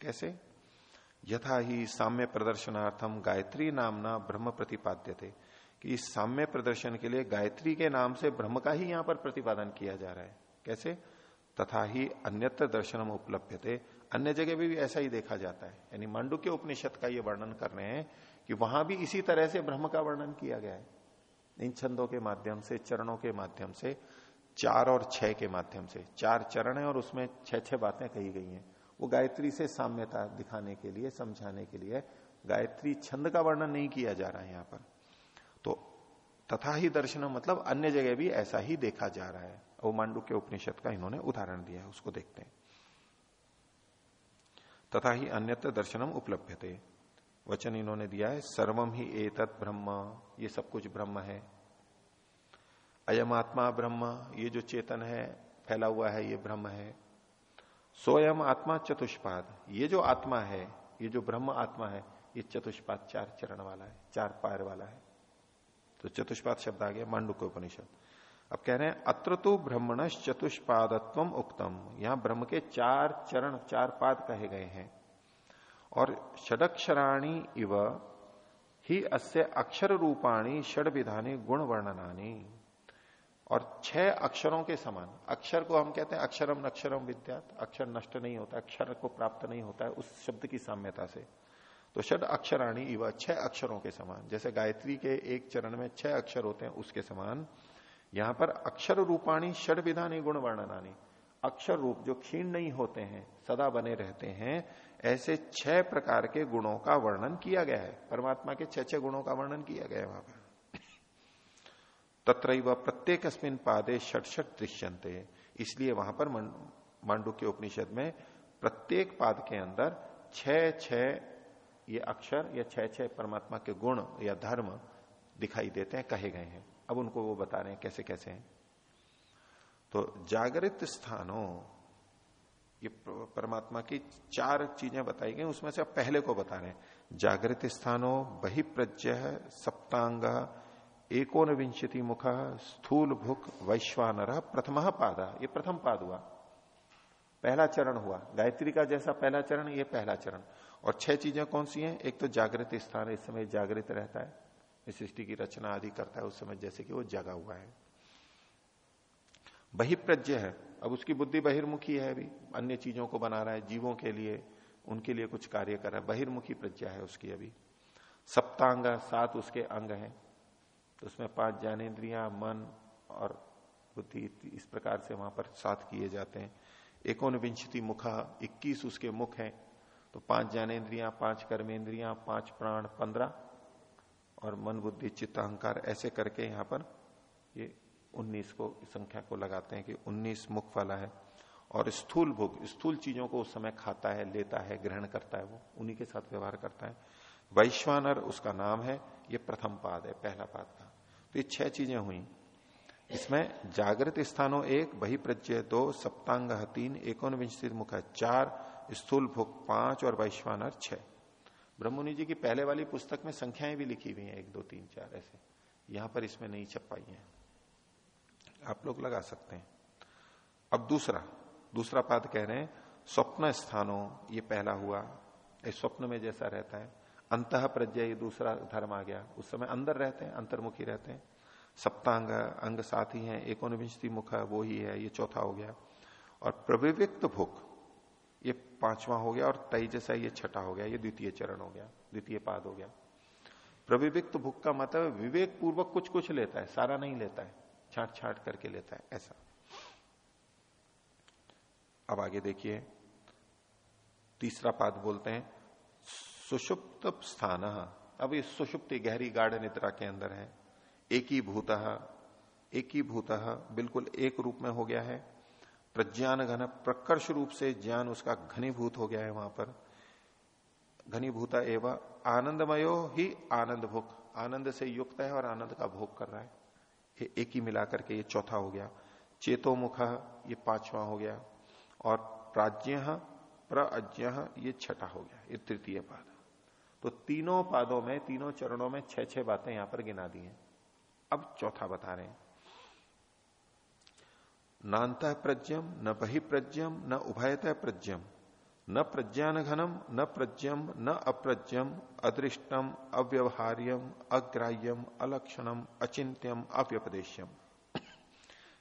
कैसे? यथा ही साम्य प्रदर्शनार्थम गायत्री नामना ब्रह्म प्रतिपाद्य थे कि इस साम्य प्रदर्शन के लिए गायत्री के नाम से ब्रह्म का ही यहाँ पर प्रतिपादन किया जा रहा है। कैसे? तथा ही अन्यत्र दर्शनम उपलब्ध थे अन्य जगह भी, भी ऐसा ही देखा जाता है। यानी मांडू के उपनिषद का ये वर्णन कर रहे हैं कि वहाँ भी इसी तरह से ब्रह्म का वर्णन किया गया है। इन छंदों के माध्यम से चरणों के माध्यम से चार और छह के माध्यम से। चार चरण है और उसमें छह छह बातें कही गई हैं। वो गायत्री से साम्यता दिखाने के लिए, समझाने के लिए गायत्री छंद का वर्णन नहीं किया जा रहा है यहाँ पर। तो तथा ही दर्शन मतलब अन्य जगह भी ऐसा ही देखा जा रहा है। वो मांडू के उपनिषद का इन्होंने उदाहरण दिया है, उसको देखते हैं। तथा ही अन्यत्र दर्शनम उपलब्ध थे वचन इन्होंने दिया है सर्वम ही एतत् ब्रह्म, ये सब कुछ ब्रह्म है। अयम आत्मा ब्रह्म, ये जो चेतन है, फैला हुआ है, ये ब्रह्म है। सोयम आत्मा चतुष्पाद, ये जो आत्मा है, ये जो ब्रह्म आत्मा है, ये चतुष्पाद चार चरण वाला है, चार पैर वाला है। तो चतुष्पाद शब्द आ गया, मांडू के उपनिषद। अब कह रहे हैं, अत्र तो ब्रह्मण चतुष्पादत्व उक्तम। यहाँ ब्रह्म के चार चरण, चार पाद कहे गए हैं। और षडक्षराणी इव, ही अस्य अक्षर रूपाणी षड विधानी गुण वर्णनानी और छह अक्षरों के समान। अक्षर को हम कहते हैं अक्षरम नक्षरम विद्या अक्षर नष्ट नहीं होता, अक्षर को प्राप्त नहीं होता है उस शब्द की साम्यता से। तो षड अक्षराणी इव छह अक्षरों के समान। जैसे गायत्री के एक चरण में छह अक्षर होते हैं, उसके समान। यहाँ पर अक्षर रूपाणी षड विधानी गुण वर्णनानी। अक्षर रूप जो क्षीण नहीं होते हैं, सदा बने रहते हैं, ऐसे छह प्रकार के गुणों का वर्णन किया गया है। परमात्मा के छह छह गुणों का वर्णन किया गया है वहाँ पर। तत्र प्रत्येक अस्मिन पादे षट षट दृश्यंते इसलिए वहाँ पर मांडू के उपनिषद में प्रत्येक पाद के अंदर छह छह ये अक्षर या छह छह परमात्मा के गुण या धर्म दिखाई देते हैं, कहे गए हैं। अब उनको वो बता रहे हैं कैसे कैसे हैं। तो जागृत स्थानों, ये परमात्मा की चार चीज़ें बताई गई, उसमें से अब पहले को बता रहे हैं। जागृत स्थानों, बहिप्रज्य, सप्तांग एकोन विंशति मुख स्थूल भुक वैश्वानर प्रथम पादा। ये प्रथम पाद हुआ। पहला चरण हुआ। गायत्री का जैसा पहला चरण, ये पहला चरण। और छह चीज़ें कौन सी हैं? एक तो जागृत स्थान, इस समय जागृत रहता है। इस सृष्टि की रचना आदि करता है, उस समय जैसे कि वो जगा हुआ है। बहिप्रज्ञ है। अब उसकी बुद्धि बहिर्मुखी है अभी। अन्य चीज़ों को बना रहा है, जीवों के लिए, उनके लिए कुछ कार्य कर रहा है। बहिर्मुखी प्रज्ञा है उसकी अभी। सप्तांग सात उसके अंग हैं। तो उसमें पाँच ज्ञानेन्द्रिया, मन और बुद्धि इस प्रकार से वहाँ पर साथ किए जाते हैं। एकोन विंशति मुखा, इक्कीस उसके मुख हैं। तो पाँच ज्ञानेन्द्रिया, पाँच कर्मेंद्रिया पाँच प्राण, पंद्रह। और मन, बुद्धि, चित्त, अहंकार, ऐसे करके यहाँ पर ये 19 को संख्या को लगाते हैं कि 19 मुख वाला है। और स्थूल भोग, स्थूल चीज़ों को उस समय खाता है, लेता है, ग्रहण करता है, वो उन्हीं के साथ व्यवहार करता है। वैश्वानर उसका नाम है, ये प्रथम पाद है, पहला पाद। तो ये छह चीज़ें हुई। इसमें जागृत स्थानों एक वही प्रज्ञ दो, सप्तांग तीन एकोनविंश मुख चार स्थूल भोग पाँच और वैश्वानर छह। ब्रह्मणि जी की पहले वाली पुस्तक में संख्याएँ भी लिखी हुई हैं, एक, दो, तीन, चार, ऐसे। यहाँ पर इसमें नहीं छप पाई है। आप लोग लगा सकते हैं। अब दूसरा दूसरा पाद कह रहे हैं, स्वप्न स्थानों, ये पहला हुआ इस स्वप्न में जैसा रहता है। अंत प्रज्ञा ये दूसरा धर्म आ गया। उस समय अंदर रहते हैं, अंतर्मुखी रहते हैं। सप्तांग, अंग साथ ही है, एकोनविंशति मुख वो ही है, ये चौथा हो गया। और प्रविविक्त भूख, ये पांचवा हो गया और तय जैसा ये छठा हो गया, ये द्वितीय चरण हो गया, द्वितीय पाद हो गया। प्रविविक्त भूख का मतलब विवेक पूर्वक कुछ कुछ लेता है, सारा नहीं लेता है छाट छाट करके लेता है, ऐसा। अब आगे देखिए, तीसरा पाद बोलते हैं सुषुप्त स्थान अब ये सुषुप्ति गहरी गाढ़ निद्रा के अंदर है। एक ही भूत एक ही भूत बिल्कुल एक रूप में हो गया है। प्रज्ञान घन प्रकर्ष रूप से ज्ञान उसका घनीभूत हो गया है वहाँ पर। घनीभूत एवं आनंदमयो ही आनंद भोग। आनंद से युक्त है और आनंद का भोग कर रहा है। ये एक ही मिलाकर के ये चौथा हो गया। चेतोमुख ये पांचवा हो गया। और प्राज्ञ, प्रज्ञ ये छठा हो गया। ये तृतीय पाद। तो तीनों पादों में, तीनों चरणों में छह छह बातें यहाँ पर गिना दी हैं। अब चौथा बता रहे हैं। नान्त प्रज्ञम, न बहि प्रज्ञम, न उभयत प्रज्ञम। न प्रज्ञान घनम, न प्रज्ञम, न अप्रज्ञम। अदृष्टम, अव्यवहार्यम, अग्राह्यम, अलक्षणम अचिंत्यम अव्यपदेश्यम।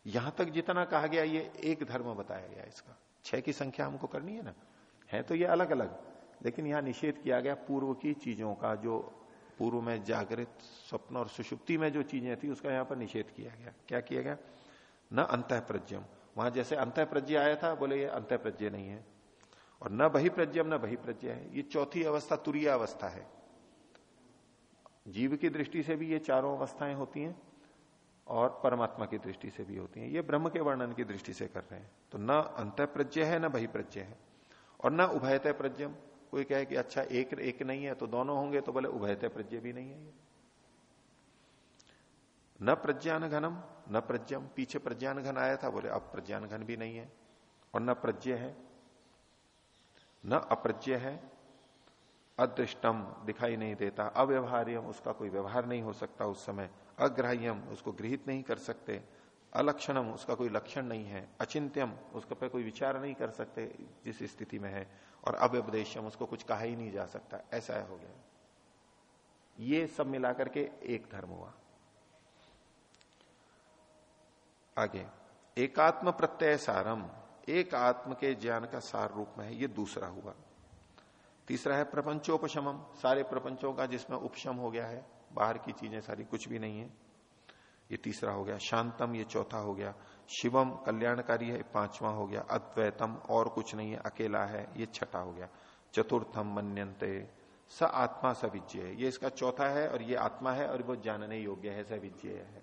यहाँ तक जितना कहा गया, ये एक धर्म बताया गया इसका। छह की संख्या हमको करनी है ना? है तो ये अलग अलग लेकिन यहाँ निषेध किया गया पूर्व की चीज़ों का, जो पूर्व में जागृत स्वप्न और सुषुप्ति में जो चीज़ें थी, उसका यहाँ पर निषेध किया गया। क्या किया गया? न अंत प्रज्ञम वहाँ जैसे अंत प्रज्ञ आया था, बोले ये अंत प्रज्ञ नहीं है। और न बही प्रज्ञम न बही प्रज्ञ है। ये चौथी अवस्था, तुरीय अवस्था है। जीव की दृष्टि से भी ये चारों अवस्थाएँ होती हैं, और परमात्मा की दृष्टि से भी होती हैं। ये ब्रह्म के वर्णन की दृष्टि से कर रहे हैं। तो न अंत प्रज्ञ है, न बही प्रज्ञ है। और न उभयत प्रज्ञम कोई कहे कि अच्छा एक एक नहीं है तो दोनों होंगे तो बोले उभयते प्रज्ञ भी नहीं है न प्रज्ञान घनम न प्रज्ञम, पीछे प्रज्ञान घन आया था, बोले अब प्रज्ञान घन भी नहीं है और न प्रज्ञ है, न अप्रज्ञ है, अदृष्टम दिखाई नहीं देता, अव्यवहार्यम, उसका कोई व्यवहार नहीं हो सकता उस समय, अग्राह्यम, उसको गृहित नहीं कर सकते। अलक्षणम, उसका कोई लक्षण नहीं है। अचिंत्यम, उसके पे कोई विचार नहीं कर सकते जिस स्थिति में है। और अव्यपदेशम उसको कुछ कहा ही नहीं जा सकता। ऐसा हो गया। ये सब मिलाकर के एक धर्म हुआ। आगे, एकात्म प्रत्यय सारम। एक आत्म के ज्ञान का सार रूप में है। ये दूसरा हुआ। तीसरा है प्रपंचोपशमम। सारे प्रपंचों का जिसमें उपशम हो गया है, बाहर की चीज़ें सारी कुछ भी नहीं है। ये तीसरा हो गया। शांतम ये चौथा हो गया। शिवम कल्याणकारी है पांचवा हो गया। अद्वैतम और कुछ नहीं है, अकेला है, ये छठा हो गया। चतुर्थम मनंते स आत्मा सविज्य ये इसका चौथा है और ये आत्मा है और वो जानने योग्य है सविज्य है।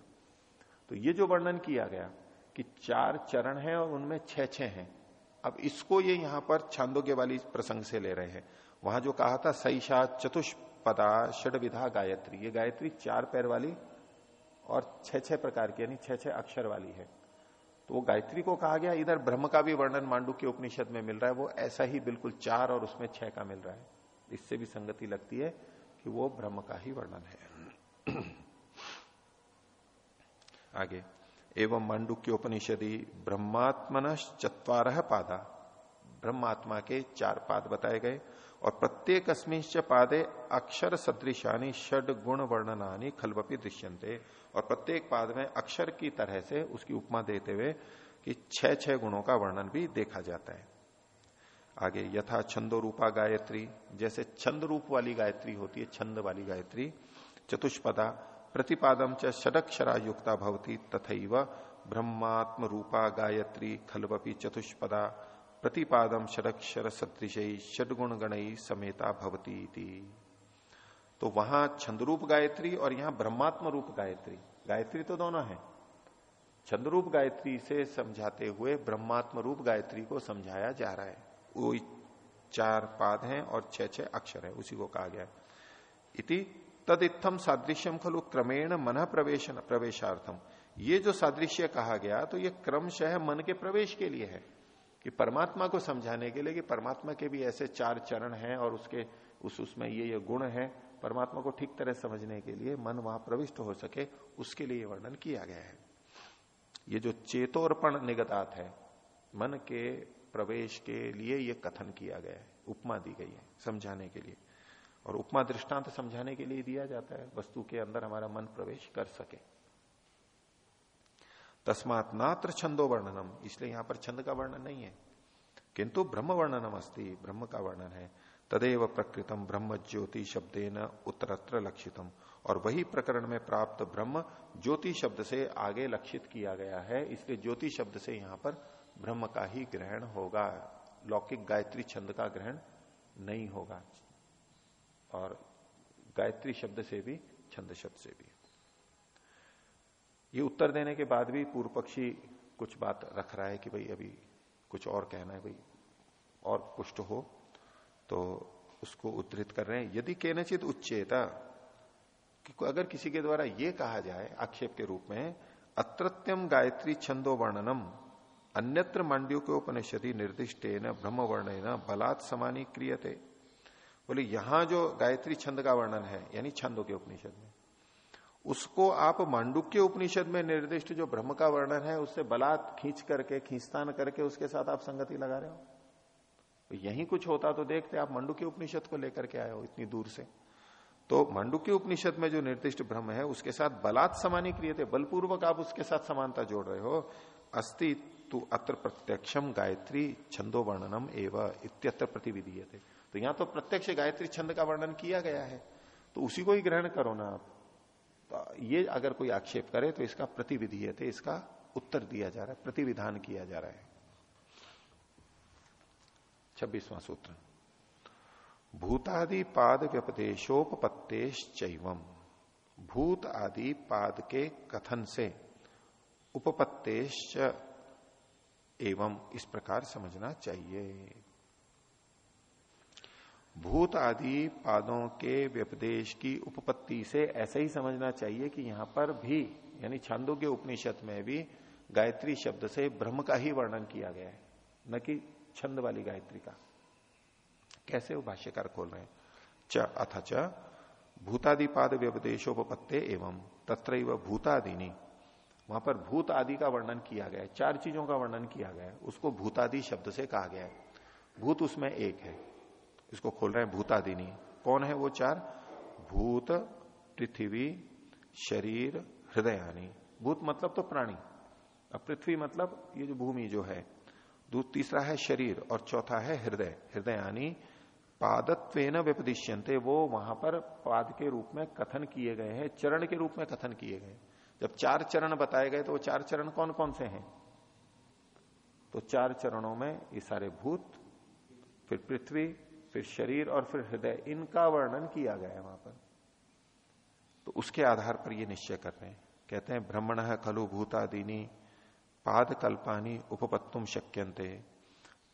तो ये जो वर्णन किया गया कि चार चरण है और उनमें छह छह हैं। अब इसको ये यहाँ पर छांदोग्य वाली प्रसंग से ले रहे हैं। वहाँ जो कहा था सईशा चतुष्पदा षड विधा गायत्री। ये गायत्री चार पैर वाली और छह छह प्रकार की, यानी छह छह अक्षर वाली है। तो वो गायत्री को कहा गया, इधर ब्रह्म का भी वर्णन मांडू के उपनिषद में मिल रहा है, वो ऐसा ही बिल्कुल चार और उसमें छह का मिल रहा है। इससे भी संगति लगती है कि वो ब्रह्म का ही वर्णन है। आगे, एवं मांडुक्य उपनिषदि, ब्रह्मात्मन चतवार पादा। ब्रह्मात्मा के चार पाद बताए गए, और प्रत्येक पादे अक्षर सदृशानी, षड गुण वर्णनानी, खलवपी दृश्यंते और प्रत्येक पाद में अक्षर की तरह से उसकी उपमा देते हुए कि छह छह गुणों का वर्णन भी देखा जाता है। आगे यथा छंदो रूपा गायत्री, जैसे छंद रूप वाली गायत्री होती है, छंद वाली गायत्री, चतुष्पदा, प्रतिपादम च षडक्षरा युक्ता भवती तथा ब्रह्मात्म रूपा गायत्री खलवपी चतुष्पदा, प्रतिपादम षडक्षर सदृश षडगुण गणई समेता भवती तो वहाँ छंदरूप गायत्री और यहाँ ब्रह्मात्म रूप गायत्री। गायत्री तो दोनों है। छंदरूप गायत्री से समझाते हुए ब्रह्मात्म रूप गायत्री को समझाया जा रहा है। वो चार पाद हैं और छह छह अक्षर है, उसी को कहा गया इति तद इतम सादृश्यम खलु क्रमेण मन प्रवेश प्रवेशार्थम ये जो सादृश्य कहा गया तो ये क्रमशः मन के प्रवेश के लिए है। कि परमात्मा को समझाने के लिए कि परमात्मा के भी ऐसे चार चरण हैं और उसके उस उसमें ये ये गुण है। परमात्मा को ठीक तरह समझने के लिए मन वहाँ प्रविष्ट हो सके, उसके लिए वर्णन किया गया है। ये जो चेतोर्पण निगतात है, मन के प्रवेश के लिए ये कथन किया गया है, उपमा दी गई है समझाने के लिए। और उपमा दृष्टांत समझाने के लिए दिया जाता है, वस्तु के अंदर हमारा मन प्रवेश कर सके। तस्मात नात्र छंदो वर्णनम, इसलिए यहाँ पर छंद का वर्णन नहीं है, किंतु ब्रह्म वर्णनम अस्ति, ब्रह्म का वर्णन है। तदेव प्रकृतम ब्रह्म ज्योति शब्देन उत्तरत्र लक्षितम। और वही प्रकरण में प्राप्त ब्रह्म ज्योति शब्द से आगे लक्षित किया गया है, इसलिए ज्योति शब्द से यहाँ पर ब्रह्म का ही ग्रहण होगा। लौकिक गायत्री छंद का ग्रहण नहीं होगा। और गायत्री शब्द से भी, छंद शब्द से भी। ये उत्तर देने के बाद भी पूर्व पक्षी कुछ बात रख रहा है कि भाई अभी कुछ और कहना है, भाई और पुष्ट हो। तो उसको उद्धृत कर रहे हैं। यदि केनचित उच्चेता, कि अगर किसी के द्वारा ये कहा जाए, आक्षेप के रूप में अत्रत्यम गायत्री छंदो वर्णनम, अन्यत्र मांड्यो के उपनिषदि निर्दिष्ट ब्रह्म वर्ण बलात् समानी क्रियते। बोले, यहाँ जो गायत्री छंद का वर्णन है, यानी छंदों के उपनिषद में, उसको आप मांडुक के उपनिषद में निर्दिष्ट जो ब्रह्म का वर्णन है, उससे बलात् खींच करके, खींचतान करके उसके साथ आप संगति लगा रहे हो। तो यही कुछ होता तो देखते, आप मंडू के उपनिषद को लेकर के आए हो इतनी दूर से। तो मंडू के उपनिषद में जो निर्दिष्ट ब्रह्म है, उसके साथ बलात् समानी क्रिय थे, बलपूर्वक आप उसके साथ समानता जोड़ रहे हो। अस्ति तु अत्र प्रत्यक्षम गायत्री छंदो वर्णनम एवं इत्यत्र प्रतिविधि थे तो यहाँ तो प्रत्यक्ष गायत्री छंद का वर्णन किया गया है। तो उसी को ही ग्रहण करो ना आप। तो ये अगर कोई आक्षेप करे तो इसका प्रतिविधि थे इसका उत्तर दिया जा रहा है, प्रतिविधान किया जा रहा है। छब्बीसवां सूत्र। भूतादि पाद व्यपदेशोपत्तेश्चैवम भूत आदि पाद के कथन से उपपत्तेश्च एवं इस प्रकार समझना चाहिए। भूत आदि पादों के व्यपदेश की उपपत्ति से ऐसे ही समझना चाहिए कि यहाँ पर भी, यानी छांदों के उपनिषद में भी गायत्री शब्द से ब्रह्म का ही वर्णन किया गया है। न कि छंद वाली गायत्री का। कैसे वो भाष्यकार खोल रहे हैं? च, अथ च भूतादिपाद व्यपदेशोपत्ते एवं तत्र भूतादिनी। वहाँ पर भूत आदि का वर्णन किया गया है, चार चीज़ों का वर्णन किया गया है, उसको भूतादि शब्द से कहा गया है। भूत उसमें एक है, इसको खोल रहे हैं भूतादिनी। कौन है वो चार? भूत, पृथ्वी, शरीर, हृदयानी। भूत मतलब तो प्राणी। अब पृथ्वी मतलब ये जो भूमि जो है तीसरा है शरीर और चौथा है हृदय। हृदय यानी पादत्व व्यपदिश्यंते वो वहाँ पर पाद के रूप में कथन किए गए हैं, चरण के रूप में कथन किए गए जब चार चरण बताए गए तो वो चार चरण कौन कौन से हैं? तो चार चरणों में ये सारे भूत, फिर पृथ्वी, फिर शरीर और फिर हृदय, इनका वर्णन किया गया है वहाँ पर। तो उसके आधार पर ये निश्चय कर रहे हैं। कहते हैं, ब्रह्मण खलु भूतादीनी पाद कल्पानी उपपत्तुम शक्यंते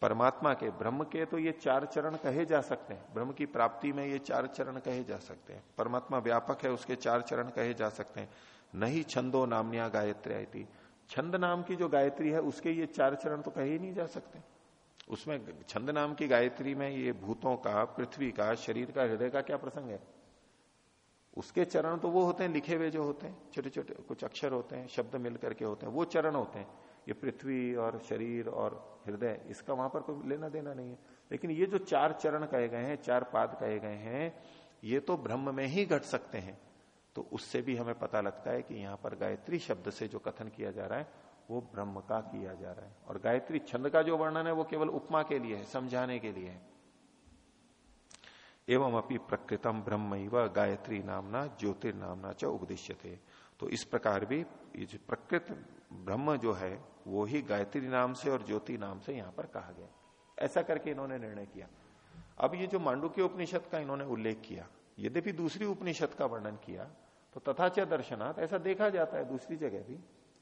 परमात्मा के, ब्रह्म के तो ये चार चरण कहे जा सकते हैं। ब्रह्म की प्राप्ति में ये चार चरण कहे जा सकते हैं। परमात्मा व्यापक है, उसके चार चरण कहे जा सकते हैं। नहीं छंदो नामनिया गायत्री छंद नाम की जो गायत्री है, उसके ये चार चरण तो कहे ही नहीं जा सकते। उसमें छंद नाम की गायत्री में ये भूतों का, पृथ्वी का, शरीर का, हृदय का क्या प्रसंग है? उसके चरण तो वो होते हैं, लिखे हुए जो होते हैं छोटे छोटे कुछ अक्षर होते हैं, शब्द मिलकर के होते हैं, वो चरण होते हैं। ये पृथ्वी और शरीर और हृदय, इसका वहाँ पर कोई लेना देना नहीं है। लेकिन ये जो चार चरण कहे गए हैं, चार पाद कहे गए हैं, ये तो ब्रह्म में ही घट सकते हैं। तो उससे भी हमें पता लगता है कि यहाँ पर गायत्री शब्द से जो कथन किया जा रहा है, वो ब्रह्म का किया जा रहा है। और गायत्री छंद का जो वर्णन है, वो केवल उपमा के लिए है, समझाने के लिए है। एवं अपनी प्रकृतम ब्रह्म गायत्री नामना ज्योतिर्नामना च उपदेश्य थे तो इस प्रकार भी प्रकृत ब्रह्म जो है, वो ही गायत्री नाम से और ज्योति नाम से यहाँ पर कहा गया। ऐसा करके इन्होंने निर्णय किया। अब ये जो मांडू के उपनिषद का इन्होंने उल्लेख किया, यद्यपि दूसरी उपनिषद का वर्णन किया तो तथाच दर्शनाथ ऐसा देखा जाता है दूसरी जगह भी,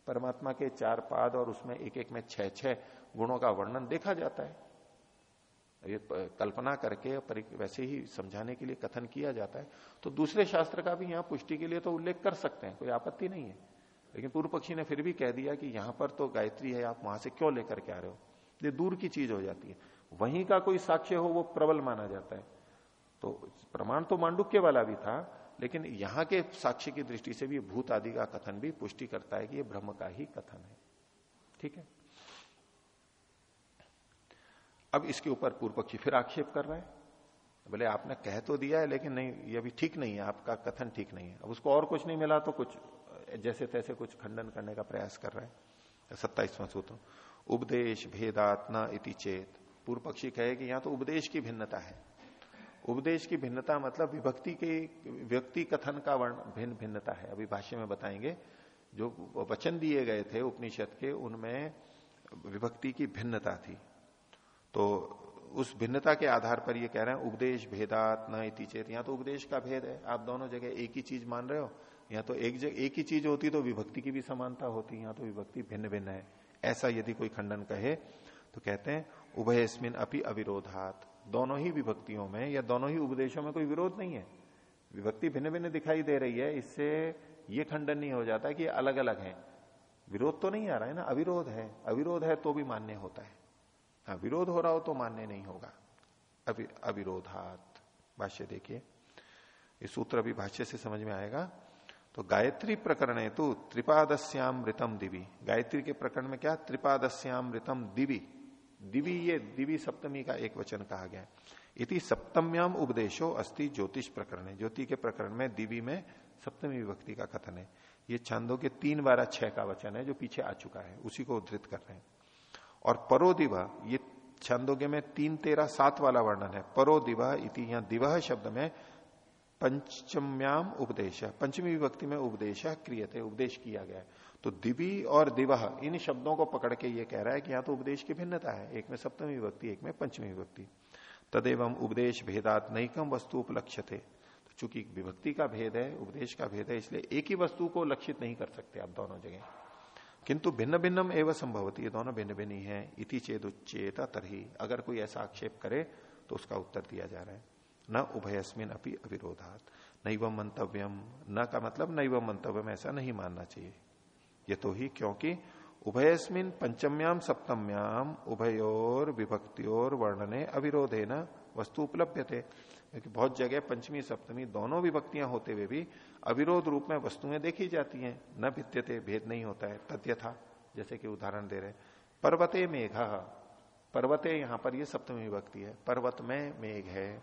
परमात्मा के चार पाद और उसमें एक एक में छह छह गुणों का वर्णन देखा जाता है। ये कल्पना करके वैसे ही समझाने के लिए कथन किया जाता है। तो दूसरे शास्त्र का भी यहाँ पुष्टि के लिए तो उल्लेख कर सकते हैं, कोई आपत्ति नहीं है। लेकिन पूर्व पक्षी ने फिर भी कह दिया कि यहाँ पर तो गायत्री है, आप वहाँ से क्यों लेकर के आ रहे हो? ये दूर की चीज़ हो जाती है। वहीं का कोई साक्ष्य हो, वो प्रबल माना जाता है। तो प्रमाण तो मांडुक्य वाला भी था, लेकिन यहाँ के साक्ष्य की दृष्टि से भी भूत आदि का कथन भी पुष्टि करता है कि ये ब्रह्म का ही कथन है। ठीक है? अब इसके ऊपर पूर्व पक्षी फिर आक्षेप कर रहा है। बोले आपने कह तो दिया है, लेकिन नहीं, ये अभी ठीक नहीं है, आपका कथन ठीक नहीं है। अब उसको और कुछ नहीं मिला तो कुछ, जैसे तैसे कुछ खंडन करने का प्रयास कर रहे हैं। सत्ताईसवां सूत्र, उपदेश भेदात्ना इति चेत। पूर्व पक्षी कहे कि यहाँ तो उपदेश की भिन्नता है। उपदेश की भिन्नता मतलब विभक्ति के, व्यक्ति कथन का वर्ण, भिन्न भिन्नता है। अभी भाष्य में बताएँगे, जो वचन दिए गए थे उपनिषद के, उनमें विभक्ति की भिन्नता थी। तो उस भिन्नता के आधार पर ये कह रहे हैं, उपदेश भेदात न इति चेत। यहाँ तो उपदेश का भेद है। आप दोनों जगह एक ही चीज़ मान रहे हो। यहाँ तो एक जगह, एक ही चीज़ होती तो विभक्ति की भी समानता होती। यहाँ तो विभक्ति भिन्न भिन्न है। ऐसा यदि कोई खंडन कहे तो कहते हैं, उभयस्मिन अपनी अविरोधात। दोनों ही विभक्तियों में या दोनों ही उपदेशों में कोई विरोध नहीं है। विभक्ति भिन्न भिन्न दिखाई दे रही है। इससे ये खंडन नहीं हो जाता कि अलग अलग है। विरोध तो नहीं आ रहा है ना? अविरोध है। अविरोध है तो भी मान्य होता हाँ। विरोध हो रहा हो तो मान्य नहीं होगा। अविरोधात। भाष्य देखिए। इस सूत्र अभी भाष्य से समझ में आएगा। तो गायत्री प्रकरण है तो त्रिपादस्यामृतम दिवी। गायत्री के प्रकरण में क्या? त्रिपादस्यामृतम दिवी। दिवी ये, दिवी सप्तमी का एक वचन कहा गया है। इति सप्तम्याम उपदेशो अस्ति ज्योतिष प्रकरण ज्योति के प्रकरण में दिवी में सप्तमी विभक्ति का कथन है। ये छंदों के तीन बारह छह का वचन है जो पीछे आ चुका है। उसी को उद्धृत कर रहे हैं। और परो दिवा ये छंदोगे में तीन तेरह सात वाला वर्णन है। परो दिवा इति यहाँ दिवह शब्द में पंचम्याम उपदेश, पंचमी विभक्ति में उपदेश क्रियते, उपदेश किया गया है। तो दिवी और दिवह इन शब्दों को पकड़ के ये कह रहा है कि यहाँ तो उपदेश की भिन्नता है। एक में सप्तमी विभक्ति, एक में पंचमी विभक्ति। तदेव उपदेश भेदात नैकम वस्तु उपलक्ष्य थे तो चूँकि विभक्ति का भेद है, उपदेश का भेद है, इसलिए एक ही वस्तु को लक्षित नहीं कर सकते आप दोनों जगह। किंतु भिन्न भिन्नम एवं संभवती, ये दोनों भिन्न भिन्न ही। है इति चेद उच्चेता तरही। अगर कोई ऐसा आक्षेप करे तो उसका उत्तर दिया जा रहा है। न उभयस्मिन अपनी अविरोधात। नैव मंतव्यम न का मतलब नैव मंतव्यम ऐसा नहीं मानना चाहिए। ये तो ही क्योंकि उभयस्मिन पंचम्याम सप्तम्याम उभयोर विभक्तियोर वर्णने अविरोधे न वस्तु उपलब्ध क्योंकि बहुत जगह पंचमी, सप्तमी दोनों विभक्तियाँ होते हुए भी अविरोध रूप में वस्तुएँ देखी जाती हैं। न भित्यते भेद नहीं होता है। तथ्यथा जैसे कि उदाहरण दे रहे पर्वते मेघ, पर्वते यहाँ पर ये सप्तमी विभक्ति है। पर्वत में मेघ है।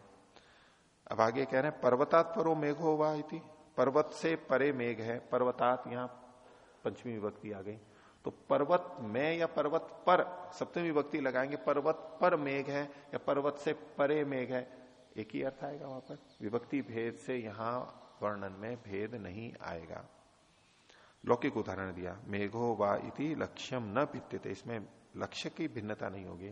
अब आगे कह रहे हैं, पर्वतात परो मेघो वा पर्वत से परे मेघ है। पर्वतात यहाँ पंचमी विभक्ति आ गई। तो पर्वत में या पर्वत पर सप्तमी विभक्ति लगाएँगे। पर्वत पर मेघ है या पर्वत से परे मेघ है। एक ही अर्थ आएगा वहाँ पर? विभक्ति भेद से यहाँ वर्णन में भेद नहीं आएगा। लौकिक उदाहरण दिया, मेघो वा इति लक्ष्यम न पित्यते, इसमें लक्ष्य की भिन्नता नहीं होगी।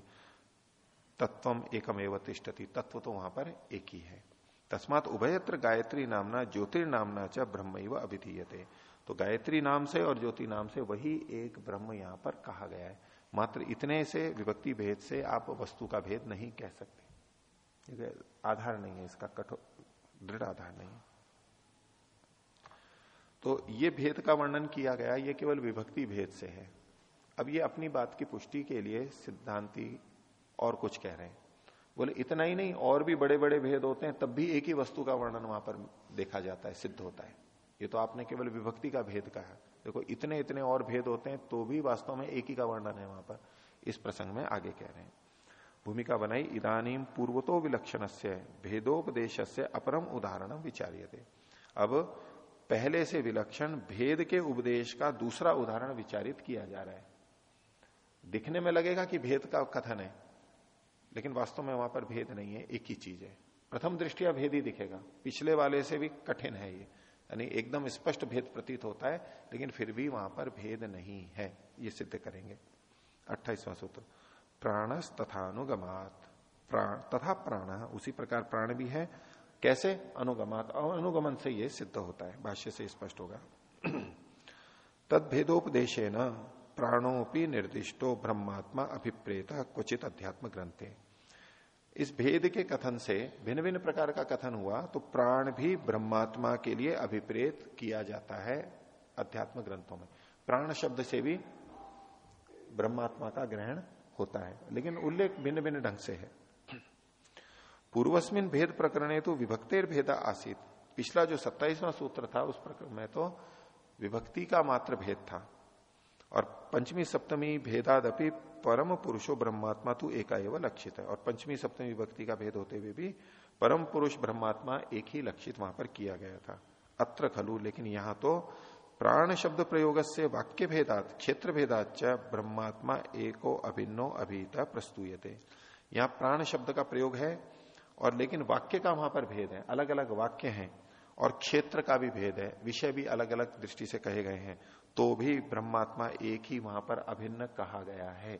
तत्वम एकम एवं तिष्ठती, तत्व तो वहाँ पर एक ही है। तस्मात उभयत्र गायत्री नामना ज्योतिर्नामना च ब्रह्म अभिधीयते। तो गायत्री नाम से और ज्योति नाम से वही एक ब्रह्म यहाँ पर कहा गया है। मात्र इतने से विभक्ति भेद से आप वस्तु का भेद नहीं कह सकते। आधार नहीं है, इसका कठोर दृढ़ आधार नहीं है। तो ये भेद का वर्णन किया गया, ये केवल विभक्ति भेद से है। अब ये अपनी बात की पुष्टि के लिए सिद्धांति और कुछ कह रहे हैं। बोले, इतना ही नहीं, और भी बड़े बड़े भेद होते हैं, तब भी एक ही वस्तु का वर्णन वहाँ पर देखा जाता है, सिद्ध होता है। ये तो आपने केवल विभक्ति का भेद कहा। देखो इतने इतने और भेद होते हैं तो भी वास्तव में एक ही का वर्णन है वहाँ पर। इस प्रसंग में आगे कह रहे हैं। भूमिका बनाई इदानीम पूर्वतो विलक्षण से भेदोपदेश से अपरम उदाहरण विचार्य अब पहले से विलक्षण भेद के उपदेश का दूसरा उदाहरण विचारित किया जा रहा है। दिखने में लगेगा कि भेद का कथन है, लेकिन वास्तव में वहाँ पर भेद नहीं है, एक ही चीज़ है। प्रथम दृष्टिया भेद ही दिखेगा। पिछले वाले से भी कठिन है ये। यानी एकदम स्पष्ट भेद प्रतीत होता है, लेकिन फिर भी वहाँ पर भेद नहीं है, ये सिद्ध करेंगे। अट्ठाईसवां सूत्र। प्राणस तथा अनुगमात। प्राण तथा प्राण, उसी प्रकार प्राण भी है। कैसे? अनुगमात। और अनुगमन से यह सिद्ध होता है। भाष्य से स्पष्ट होगा। तद भेदोपदेश न प्राणोपि निर्दिष्टो ब्रह्मात्मा अभिप्रेत क्वचित अध्यात्म ग्रंथे। इस भेद के कथन से भिन्न भिन्न प्रकार का कथन हुआ तो प्राण भी ब्रह्मात्मा के लिए अभिप्रेत किया जाता है अध्यात्म ग्रंथों में। प्राण शब्द से भी ब्रह्मात्मा का ग्रहण होता है। लेकिन उल्लेख भिन्न भिन्न ढंग से है। पूर्वस्मिन भेद प्रकरण तो विभक्तिर भेदा आसित। पिछला जो सत्ताईसवां सूत्र था, उस प्रकरण में तो विभक्ति का मात्र भेद था। और पंचमी सप्तमी भेदादपि परम पुरुषो ब्रह्मात्मा तू एका लक्षित है। और पंचमी सप्तमी विभक्ति का भेद होते हुए भी परम पुरुष ब्रह्मात्मा एक ही लक्षित वहाँ पर किया गया था। अत्र खलु, लेकिन यहाँ तो प्राण शब्द प्रयोग से वाक्य भेदात क्षेत्र भेदाच ब्रह्मात्मा एको अभिन्नो अभिता प्रस्तुयते। यहाँ प्राण शब्द का प्रयोग है और लेकिन वाक्य का वहाँ पर भेद है अलग अलग वाक्य हैं और क्षेत्र का भी भेद है, विषय भी अलग अलग दृष्टि से कहे गए हैं तो भी ब्रह्मात्मा एक ही वहाँ पर अभिन्न कहा गया है।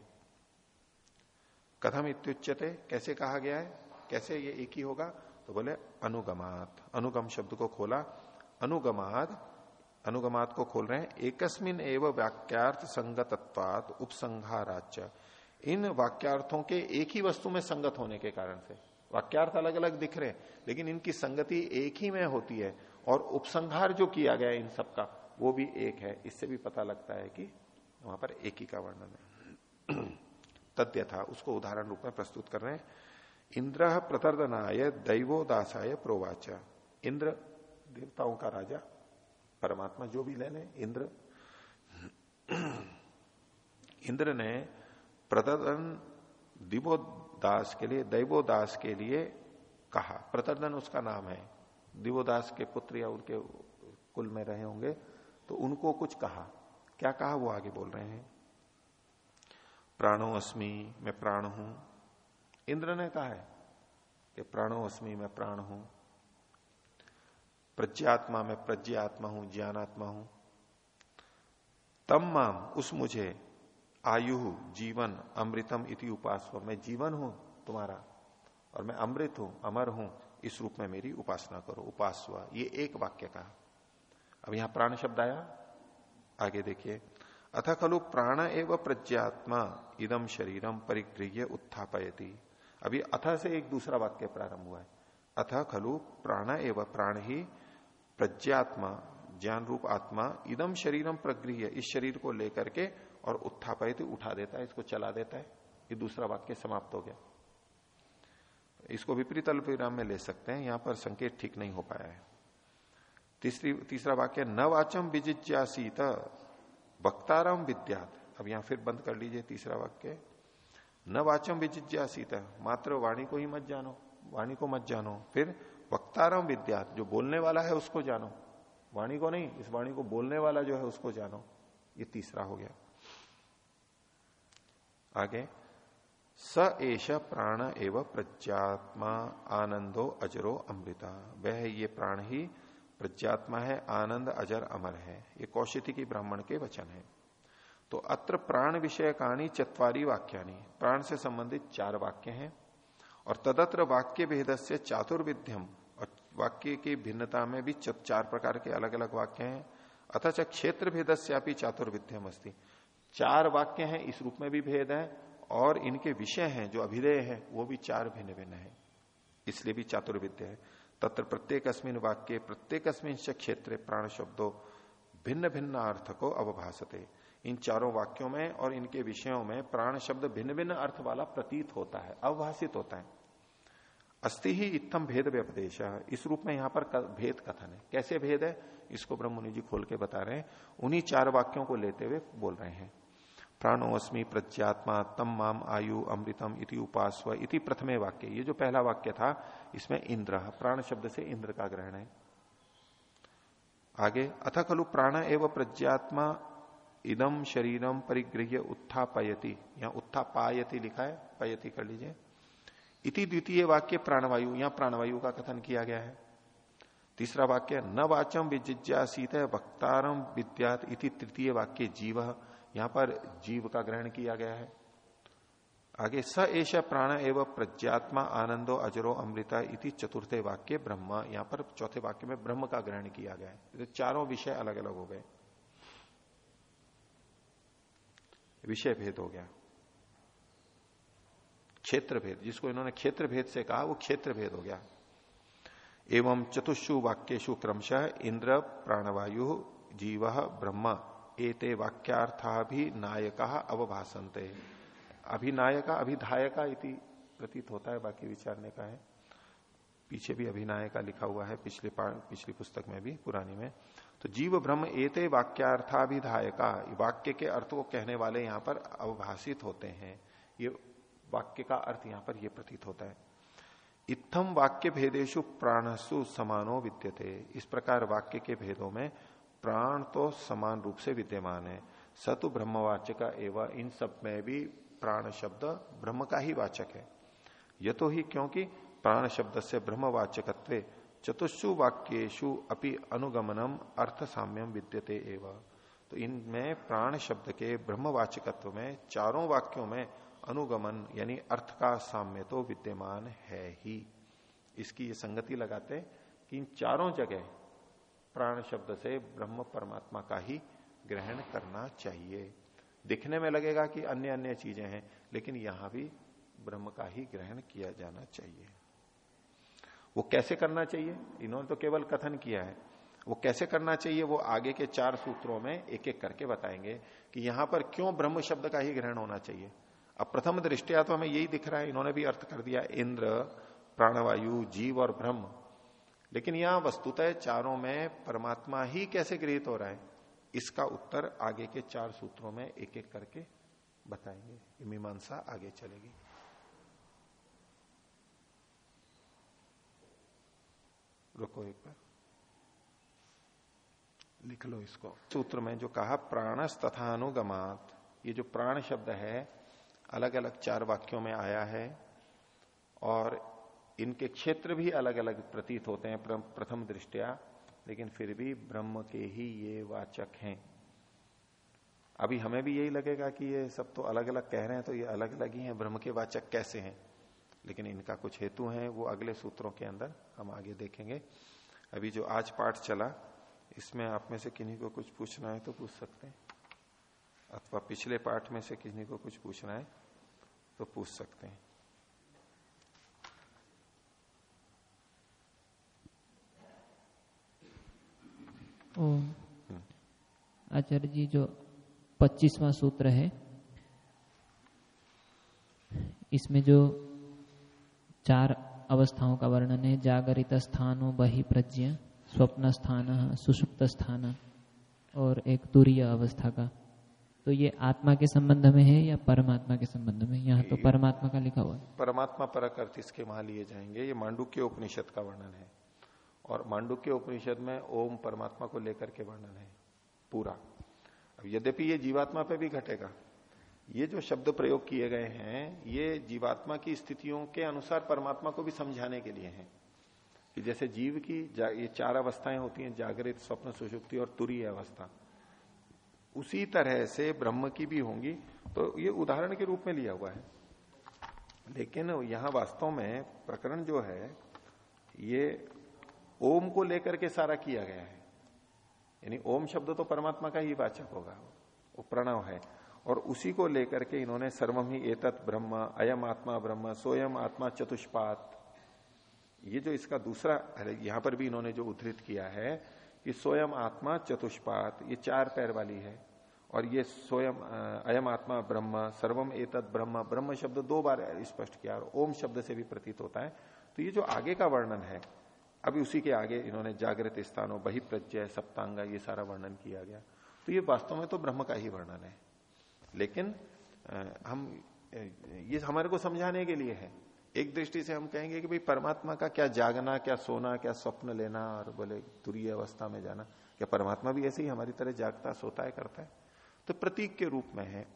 कथम इत्युच्यते, कैसे कहा गया है, कैसे ये एक ही होगा तो बोले अनुगमात। अनुगम शब्द को खोला, अनुगमात अनुगमात को खोल रहे हैं। एकस्मिन एवं वाक्यार्थ संगतत्वात उपसंहाराच इन वाक्यार्थों के एक ही वस्तु में संगत होने के कारण से। वाक्यार्थ अलग अलग दिख रहे हैं, लेकिन इनकी संगति एक ही में होती है और उपसंहार जो किया गया इन सबका, वो भी एक है। इससे भी पता लगता है कि वहाँ पर एक ही। का वर्णन है तथ्य था उसको उदाहरण रूप में प्रस्तुत कर रहे हैं। इंद्र प्रतर्दनाय दैवोदासाय प्रोवाच। इंद्र, देवताओं का राजा परमात्मा जो भी लेने इंद्र। इंद्र ने प्रतर्दन दिवोदास के लिए, दैवोदास के लिए कहा। प्रतर्दन उसका नाम है। दिवोदास के पुत्र या उनके कुल में रहे होंगे तो उनको कुछ कहा। क्या कहा वो आगे बोल रहे हैं? प्राणो अस्मि, मैं प्राण हूँ। इंद्र ने कहा है कि प्राणो अस्मि, मैं प्राण हूँ। प्रज्ञात्मा में प्रज्ञात्मा हूँ, ज्ञानात्मा हूँ। तम माम उस मुझे, आयु, जीवन, अमृतम इति उपासव मैं जीवन हूँ तुम्हारा, और मैं अमृत हूँ, अमर हूँ, इस रूप में मेरी उपासना करो। उपासवा, ये एक वाक्य का अब यहाँ प्राण शब्द आया। आगे देखिए। अथ खलु प्राण एवं प्रज्ञात्मा इदम शरीरम परिगृह्य उत्थापयती। अभी अथ से एक दूसरा वाक्य प्रारंभ हुआ है। अथ खलु प्राण एवं प्राण ही प्रज्ञात्मा ज्ञान रूप आत्मा इदम शरीरम प्रगृह इस शरीर को लेकर के और उत्थापित, उठा देता है, इसको चला देता है। ये दूसरा वाक्य समाप्त हो गया। इसको विपरीत अल्प विराम में ले सकते हैं, यहाँ पर संकेत ठीक नहीं हो पाया है। तीसरी, तीसरा वाक्य, न वाचम विजिज्ञासीत वक्ताराम विद्यात। अब यहाँ फिर बंद कर लीजिए तीसरा वाक्य। न वाचम विजिज्ञासीत, मात्र वाणी को ही मत जानो, वाणी को मत जानो। फिर वक्ताराम विद्यात जो बोलने वाला है उसको जानो। वाणी को नहीं, इस वाणी को बोलने वाला जो है उसको जानो। ये तीसरा हो गया। आगे, स एश प्राण एवं प्रज्ञात्मा आनंदो अजरो अमृता। वह ये प्राण ही प्रज्ञात्मा है, आनंद, अजर, अमर है। ये कौशिकी की ब्राह्मण के वचन है। तो अत्र प्राण विषय कहानी चतवारी वाक्यानी। प्राण से संबंधित चार वाक्य हैं। और तदत्र वाक्य भेद से चातुर्विध्यम। वाक्य की भिन्नता में भी चार प्रकार के अलग अलग वाक्य हैं। अथच क्षेत्र भेद चातुर्विध्यम अस्ती चार वाक्य हैं, इस रूप में भी भेद है, और इनके विषय हैं, जो अभिधेय है, वो भी चार भिन्न भिन्न है। इसलिए भी चातुर्विद्य है। तत्र प्रत्येक अस्मिन वाक्य प्रत्येक अस्मिन क्षेत्र प्राण शब्दों भिन्न भिन्न अर्थ को अवभाषते इन चारों वाक्यों में और इनके विषयों में प्राण शब्द भिन्न भिन्न अर्थ वाला प्रतीत होता है अवभाषित होता है। अस्थि ही इतम भेद व्यपदेश। इस रूप में यहाँ पर भेद कथन है। कैसे भेद है? इसको ब्रह्मणि जी खोल के बता रहे हैं। उन्हीं चार वाक्यों को लेते हुए बोल रहे हैं। प्राणोस्मी प्रज्ञात्मा तम माम आयु अमृतम इति उपासव इति प्रथमे वाक्य। ये जो पहला वाक्य था, इसमें इंद्र, प्राण शब्द से इंद्र का ग्रहण है। आगे, अथ खलु प्राण एवं प्रज्ञात्मा इदम शरीरम परिगृह उत्थापयति। यहाँ उत्थापायति लिखा है, पयति कर लीजिए। इति द्वितीय वाक्य प्राणवायु, यहाँ प्राणवायु का कथन किया गया है। तीसरा वाक्य, न वाचम विजिज्ञासीत वक्तारम विद्यात इति तृतीय वाक्य जीव, यहाँ पर जीव का ग्रहण किया गया है। आगे, स एश प्राण एवं प्रज्ञात्मा आनंदो अजरो अमृता इति चतुर्थे वाक्य ब्रह्म, यहाँ पर चौथे वाक्य में ब्रह्म का ग्रहण किया गया है। तो चारों विषय अलग अलग हो गए। विषय भेद हो गया। क्षेत्र भेद जिसको इन्होंने क्षेत्र भेद से कहा, वो क्षेत्र भेद हो गया। एवं चतुषु वाक्यु क्रमशः इंद्र प्राणवायु जीव ब्रह्म, एते वाक्यार्था भी नायका अवभाषंते अभिनायका, अभिधायका इति प्रतीत होता है, बाकी विचारने का है। पीछे भी अभिनायका लिखा हुआ है, पिछले पिछली पुस्तक में भी, पुरानी में। तो जीव ब्रह्म एते वाक्यार्थाभिधायका वाक्य के अर्थ को कहने वाले यहाँ पर अवभाषित होते हैं। ये वाक्य का अर्थ यहाँ पर यह प्रतीत होता है। इत्थम वाक्य भेदेशु प्राणसु समानो विद्यते। इस प्रकार वाक्य के भेदों में प्राण तो समान रूप से विद्यमान है। सतु ब्रह्मवाचक एवं इन सब में भी प्राण शब्द ब्रह्म का ही वाचक है। यह तो ही क्योंकि प्राण शब्द से ब्रह्मवाचकत्व चतुषु वाक्यु अपि अनुगमनम अर्थ साम्यम विद्यते एवं। तो इनमें प्राण शब्द के ब्रह्मवाचकत्व में चारों वाक्यों में अनुगमन, यानी अर्थ का साम्य तो विद्यमान है ही। इसकी ये संगति लगाते कि इन चारों जगह प्राण शब्द से ब्रह्म परमात्मा का ही ग्रहण करना चाहिए। दिखने में लगेगा कि अन्य अन्य चीज़ें हैं, लेकिन यहाँ भी ब्रह्म का ही ग्रहण किया जाना चाहिए। वो कैसे करना चाहिए? इन्होंने तो केवल कथन किया है। वो कैसे करना चाहिए? वो आगे के चार सूत्रों में एक एक करके बताएँगे कि यहाँ पर क्यों ब्रह्म शब्द का ही ग्रहण होना चाहिए। अब प्रथम दृष्टिया तो हमें यही दिख रहा है, इन्होंने भी अर्थ कर दिया, इंद्र, प्राणवायु, जीव और ब्रह्म। लेकिन यहाँ वस्तुतः चारों में परमात्मा ही कैसे गृहित हो रहा है? इसका उत्तर आगे के चार सूत्रों में एक एक करके बताएँगे। मीमांसा आगे चलेगी। रुको एक बार। लिख लो इसको। सूत्र में जो कहा प्राणस तथा अनुगमात ये जो प्राण शब्द है अलग अलग चार वाक्यों में आया है और इनके क्षेत्र भी अलग अलग प्रतीत होते हैं प्रथम दृष्टिया, लेकिन फिर भी ब्रह्म के ही ये वाचक हैं। अभी हमें भी यही लगेगा कि ये सब तो अलग अलग कह रहे हैं तो ये अलग अलग ही हैं, ब्रह्म के वाचक कैसे हैं? लेकिन इनका कुछ हेतु है, वो अगले सूत्रों के अंदर हम आगे देखेंगे। अभी जो आज पाठ चला, इसमें आप में से किन्हीं को कुछ पूछना है तो पूछ सकते हैं। अथवा पिछले पाठ में से किसी को कुछ पूछना है तो पूछ सकते हैं। हम्म। आचार्य जी जो पच्चीसवा सूत्र है इसमें जो चार अवस्थाओं का वर्णन है जागरित स्थानो बही प्रज्ञ स्वप्न स्थान सुषुप्त स्थान और एक तुरीय अवस्था का। तो ये आत्मा के संबंध में है या परमात्मा के संबंध में यहाँ तो परमात्मा का लिखा हुआ है। परमात्मा परक अर्थ इसके वहाँ लिए जाएँगे। ये मांडुक्य उपनिषद का वर्णन है। और मांडुक्य उपनिषद में ओम परमात्मा को लेकर के वर्णन है पूरा। अब यद्यपि ये जीवात्मा पे भी घटेगा ये जो शब्द प्रयोग किए गए हैं ये जीवात्मा की स्थितियों के अनुसार परमात्मा को भी समझाने के लिए हैं। कि जैसे जीव की ये चार अवस्थाएँ होती हैं जागृत स्वप्न सुषुप्ति और तुरी अवस्था। उसी तरह से ब्रह्म की भी होंगी। तो ये उदाहरण के रूप में लिया हुआ है। लेकिन यहाँ वास्तव में प्रकरण जो है, ये ओम को लेकर के सारा किया गया है। यानी ओम शब्द तो परमात्मा का ही वाचक होगा, वो प्रणव है। और उसी को लेकर के इन्होंने सर्वम ही एतत् ब्रह्म, अयम आत्मा ब्रह्म, सोयम आत्मा चतुष्पात। ये जो इसका दूसरा यहाँ पर भी इन्होंने जो उद्धृत किया है कि स्वयं आत्मा चतुष्पात, ये चार पैर वाली है। और ये स्वयं अयम आत्मा ब्रह्म, सर्वम एतत् ब्रह्म ब्रह्म शब्द दो बार स्पष्ट किया और ओम शब्द से भी प्रतीत होता है। तो ये जो आगे का वर्णन है, अभी उसी के आगे इन्होंने जागृत स्थानों बही प्रत्यय सप्तांगा, ये सारा वर्णन किया गया। तो ये वास्तव में तो ब्रह्म का ही वर्णन है। लेकिन हम ये हमारे को समझाने के लिए है। एक दृष्टि से हम कहेंगे कि भाई परमात्मा का क्या जागना, क्या सोना, क्या स्वप्न लेना और बोले तुरीय अवस्था में जाना, क्या परमात्मा भी ऐसे ही हमारी तरह जागता, सोता है, करता है? तो प्रतीक के रूप में है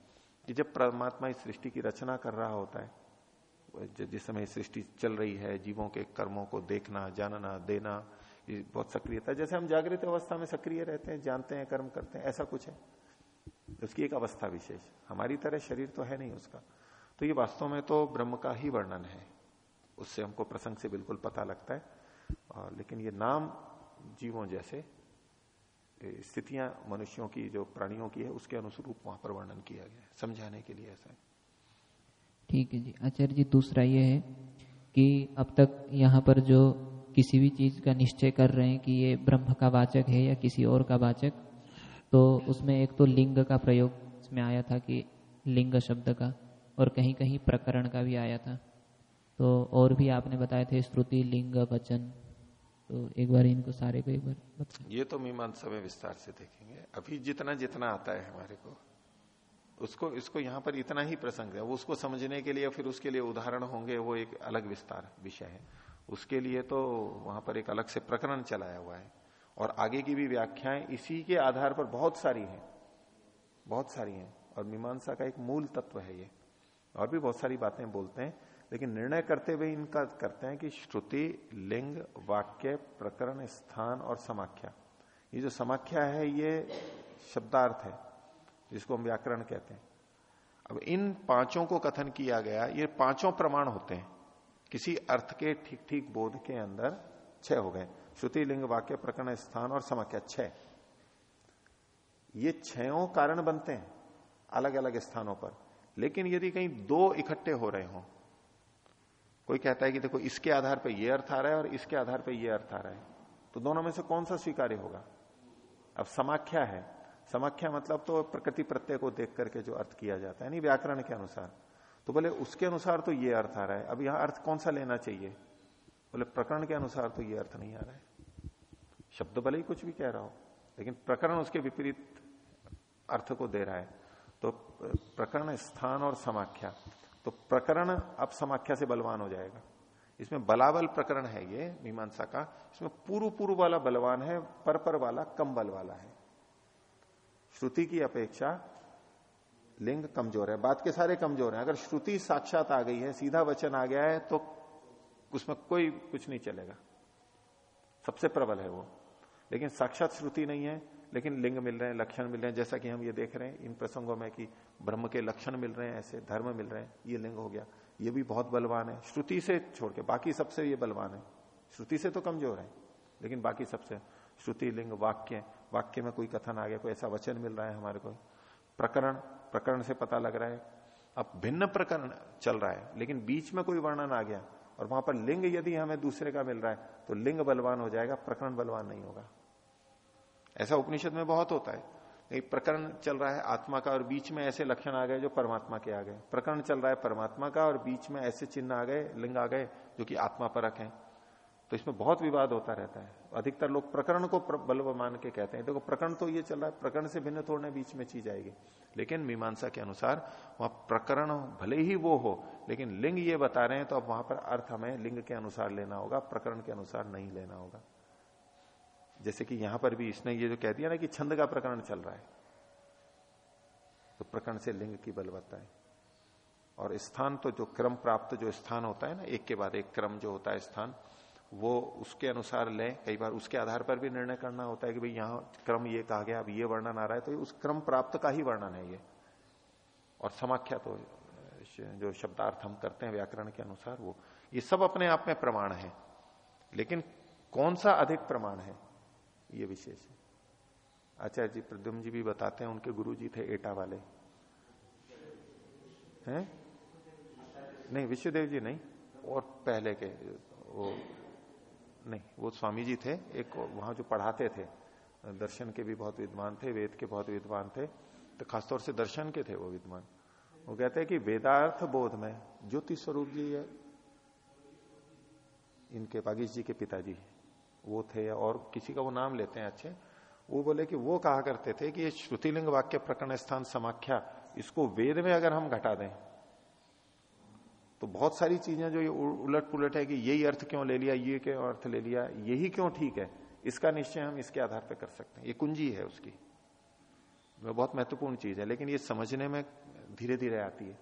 कि जब परमात्मा इस सृष्टि की रचना कर रहा होता है जिस समय सृष्टि चल रही है, जीवों के कर्मों को देखना, जानना, देना, ये बहुत सक्रियता, जैसे हम जागृत अवस्था में सक्रिय रहते हैं, जानते हैं, कर्म करते हैं, ऐसा कुछ है? उसकी एक अवस्था विशेष। हमारी तरह शरीर तो है नहीं उसका। तो ये वास्तव में तो ब्रह्म का ही वर्णन है। उससे हमको प्रसंग से बिल्कुल पता लगता है। और लेकिन ये नाम जीवों जैसे स्थितियाँ मनुष्यों की, जो प्राणियों की है, उसके अनुरूप वहाँ पर वर्णन किया गया है। समझाने के लिए ऐसा है। ठीक है जी। आचार्य जी, दूसरा ये है कि अब तक यहाँ पर जो किसी भी चीज़ का निश्चय कर रहे हैं कि ये ब्रह्म का वाचक है या किसी और का वाचक तो उसमें एक तो लिंग का प्रयोग इसमें आया था कि लिंग शब्द का। और कहीं कहीं प्रकरण का भी आया था। तो और भी आपने बताए थे, श्रुति, लिंग, वचन। तो एक बार इनको सारे को एक बार ये तो मीमांसा में विस्तार से देखेंगे। अभी जितना जितना आता है हमारे को, उसको, इसको यहाँ पर इतना ही प्रसंग है। वो उसको समझने के लिए, फिर उसके लिए उदाहरण होंगे, वो एक अलग विस्तार विषय है। उसके लिए तो वहाँ पर एक अलग से प्रकरण चलाया हुआ है। और आगे की भी व्याख्याएँ इसी के आधार पर बहुत सारी हैं। बहुत सारी हैं। और मीमांसा का एक मूल तत्व है ये। और भी बहुत सारी बातें बोलते हैं, लेकिन निर्णय करते हुए इनका करते हैं कि श्रुति, लिंग, वाक्य, प्रकरण, स्थान और समाख्या। ये जो समाख्या है, ये शब्दार्थ है, जिसको हम व्याकरण कहते हैं। अब इन पाँचों को कथन किया गया, ये पाँचों प्रमाण होते हैं। किसी अर्थ के ठीक ठीक बोध के अंदर छह हो गए। श्रुति, लिंग, वाक्य, प्रकरण, स्थान और समाख्या छह। ये छो कारण बनते हैं अलग अलग स्थानों पर। लेकिन यदि कहीं दो इकट्ठे हो रहे हो, कोई कहता है कि देखो इसके आधार पर यह अर्थ आ रहा है और इसके आधार पर यह अर्थ आ रहा है तो दोनों में से कौन सा स्वीकार्य होगा? अब समाख्या है। समाख्या मतलब तो प्रकृति प्रत्यय को देख करके जो अर्थ किया जाता है नहीं व्याकरण के अनुसार। तो बोले उसके अनुसार तो ये अर्थ आ रहा है। अब यहाँ अर्थ कौन सा लेना चाहिए? बोले प्रकरण के अनुसार तो ये अर्थ नहीं आ रहा है। शब्द भले ही कुछ भी कह रहा हो, लेकिन प्रकरण उसके विपरीत अर्थ को दे रहा है। तो प्रकरण स्थान और समाख्या। तो प्रकरण अब समाख्या से बलवान हो जाएगा। इसमें बलाबल प्रकरण है ये, मीमांसा का। इसमें पूर्व पूर्व वाला बलवान है पर पर वाला कम बल वाला है। श्रुति की अपेक्षा लिंग कमज़ोर है। बात के सारे कमज़ोर हैं। अगर श्रुति साक्षात आ गई है, सीधा वचन आ गया है तो उसमें कोई कुछ नहीं चलेगा। सबसे प्रबल है वो। लेकिन साक्षात श्रुति नहीं है। लेकिन लिंग मिल रहे हैं, लक्षण मिल रहे हैं, जैसा कि हम ये देख रहे हैं, इन प्रसंगों में कि ब्रह्म के लक्षण मिल रहे हैं, ऐसे धर्म मिल रहे हैं, ये लिंग हो गया। ये भी बहुत बलवान है। श्रुति से छोड़ के, बाकी सबसे ये बलवान है। श्रुति से तो कमज़ोर है, लेकिन बाकी सबसे। श्रुति, लिंग, वाक्य वाक्य में कोई कथन आ गया, कोई ऐसा वचन मिल रहा है हमारे को? प्रकरण प्रकरण से पता लग रहा है। अब भिन्न प्रकरण चल रहा है, लेकिन बीच में कोई वर्णन आ गया, और वहाँ पर लिंग यदि हमें दूसरे का मिल रहा है तो लिंग बलवान हो जाएगा, प्रकरण बलवान नहीं होगा। ऐसा उपनिषद में बहुत होता है। नहीं प्रकरण चल रहा है आत्मा का और बीच में ऐसे लक्षण आ गए जो परमात्मा के आ गए। प्रकरण चल रहा है परमात्मा का और बीच में ऐसे चिन्ह आ गए, लिंग आ गए, जो कि आत्मा परक है। तो इसमें बहुत विवाद होता रहता है। अधिकतर लोग प्रकरण को बल्ब मान के कहते हैं। देखो तो प्रकरण तो ये चल रहा है, प्रकरण से भिन्न थोड़ने बीच में चीज़ आएगी। लेकिन मीमांसा के अनुसार वहाँ प्रकरण भले ही वो हो, लेकिन लिंग ये बता रहे हैं तो अब वहाँ पर अर्थ हमें लिंग के अनुसार लेना होगा, प्रकरण के अनुसार नहीं लेना होगा। जैसे कि यहाँ पर भी इसने ये जो कह दिया ना कि छंद का प्रकरण चल रहा है तो प्रकरण से लिंग की बलवत्ता है। और स्थान तो जो क्रम प्राप्त जो स्थान होता है ना, एक के बाद एक क्रम जो होता है स्थान, वो उसके अनुसार लें। कई बार उसके आधार पर भी निर्णय करना होता है कि भाई यहाँ क्रम ये कहा गया, अब ये वर्णन आ रहा है तो उस क्रम प्राप्त का ही वर्णन है ये। और समाख्या तो जो शब्दार्थ हम करते हैं व्याकरण के अनुसार वो, ये सब अपने आप में प्रमाण है। लेकिन कौन सा अधिक प्रमाण है? ये विशेष है। आचार्य जी प्रद्युम जी भी बताते हैं, उनके गुरु जी थे एटा वाले। हैं? नहीं, विश्वदेव जी नहीं, और पहले के वो नहीं, वो स्वामी जी थे, एक वहाँ जो पढ़ाते थे, दर्शन के भी बहुत विद्वान थे, वेद के बहुत विद्वान थे तो खासतौर से दर्शन के थे वो विद्वान। वो कहते हैं कि वेदार्थ बोध में ज्योति स्वरूप जी है। इनके बागीश जी के पिताजी वो थे और किसी का वो नाम लेते हैं अच्छे, वो बोले कि वो कहा करते थे कि ये श्रुतिलिंग वाक्य प्रकरण स्थान समाख्या, इसको वेद में अगर हम घटा दें तो बहुत सारी चीज़ें जो ये उलट पुलट है कि यही अर्थ क्यों ले लिया, ये क्यों अर्थ ले लिया, यही क्यों ठीक है, इसका निश्चय हम इसके आधार पर कर सकते हैं। ये कुंजी है उसकी। वह बहुत महत्वपूर्ण चीज़ है, लेकिन ये समझने में धीरे धीरे आती है।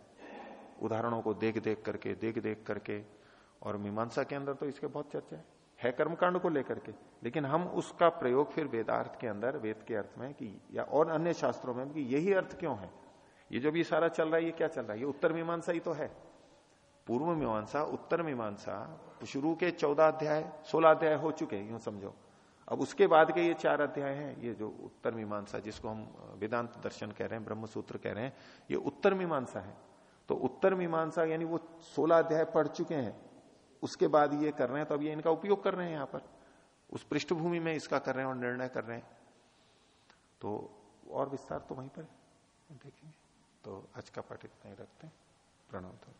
उदाहरणों को देख देख करके देख देख करके, और मीमांसा के अंदर तो इसके बहुत चर्चा है। है कर्मकांड को लेकर के, लेकिन हम उसका प्रयोग फिर वेदार्थ के अंदर, वेद के अर्थ में, कि या और अन्य शास्त्रों में, कि यही अर्थ क्यों है? ये जो भी सारा चल रहा है, ये क्या चल रहा है? ये उत्तर मीमांसा ही तो है। पूर्व मीमांसा, उत्तर मीमांसा, शुरू के चौदह अध्याय, सोलह अध्याय हो चुके, यूँ समझो। अब उसके बाद के ये चार अध्याय हैं, ये जो उत्तर मीमांसा, जिसको हम वेदांत दर्शन कह रहे हैं ब्रह्म सूत्र कह रहे हैं, ये उत्तर मीमांसा है। तो उत्तर मीमांसा, यानी वो सोलह अध्याय पढ़ चुके हैं उसके बाद ये कर रहे हैं तो अब ये इनका उपयोग कर रहे हैं यहाँ पर। उस पृष्ठभूमि में इसका कर रहे हैं और निर्णय कर रहे हैं। तो और विस्तार तो वहीं पर देखेंगे। तो आज का पाठ इतना ही रखते हैं। प्रणव तो।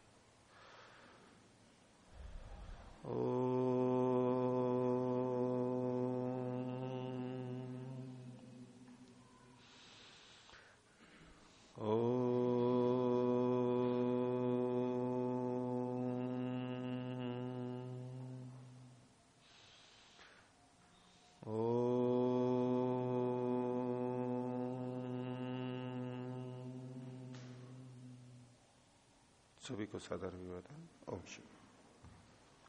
ओ सभी को सदर विवरण ओम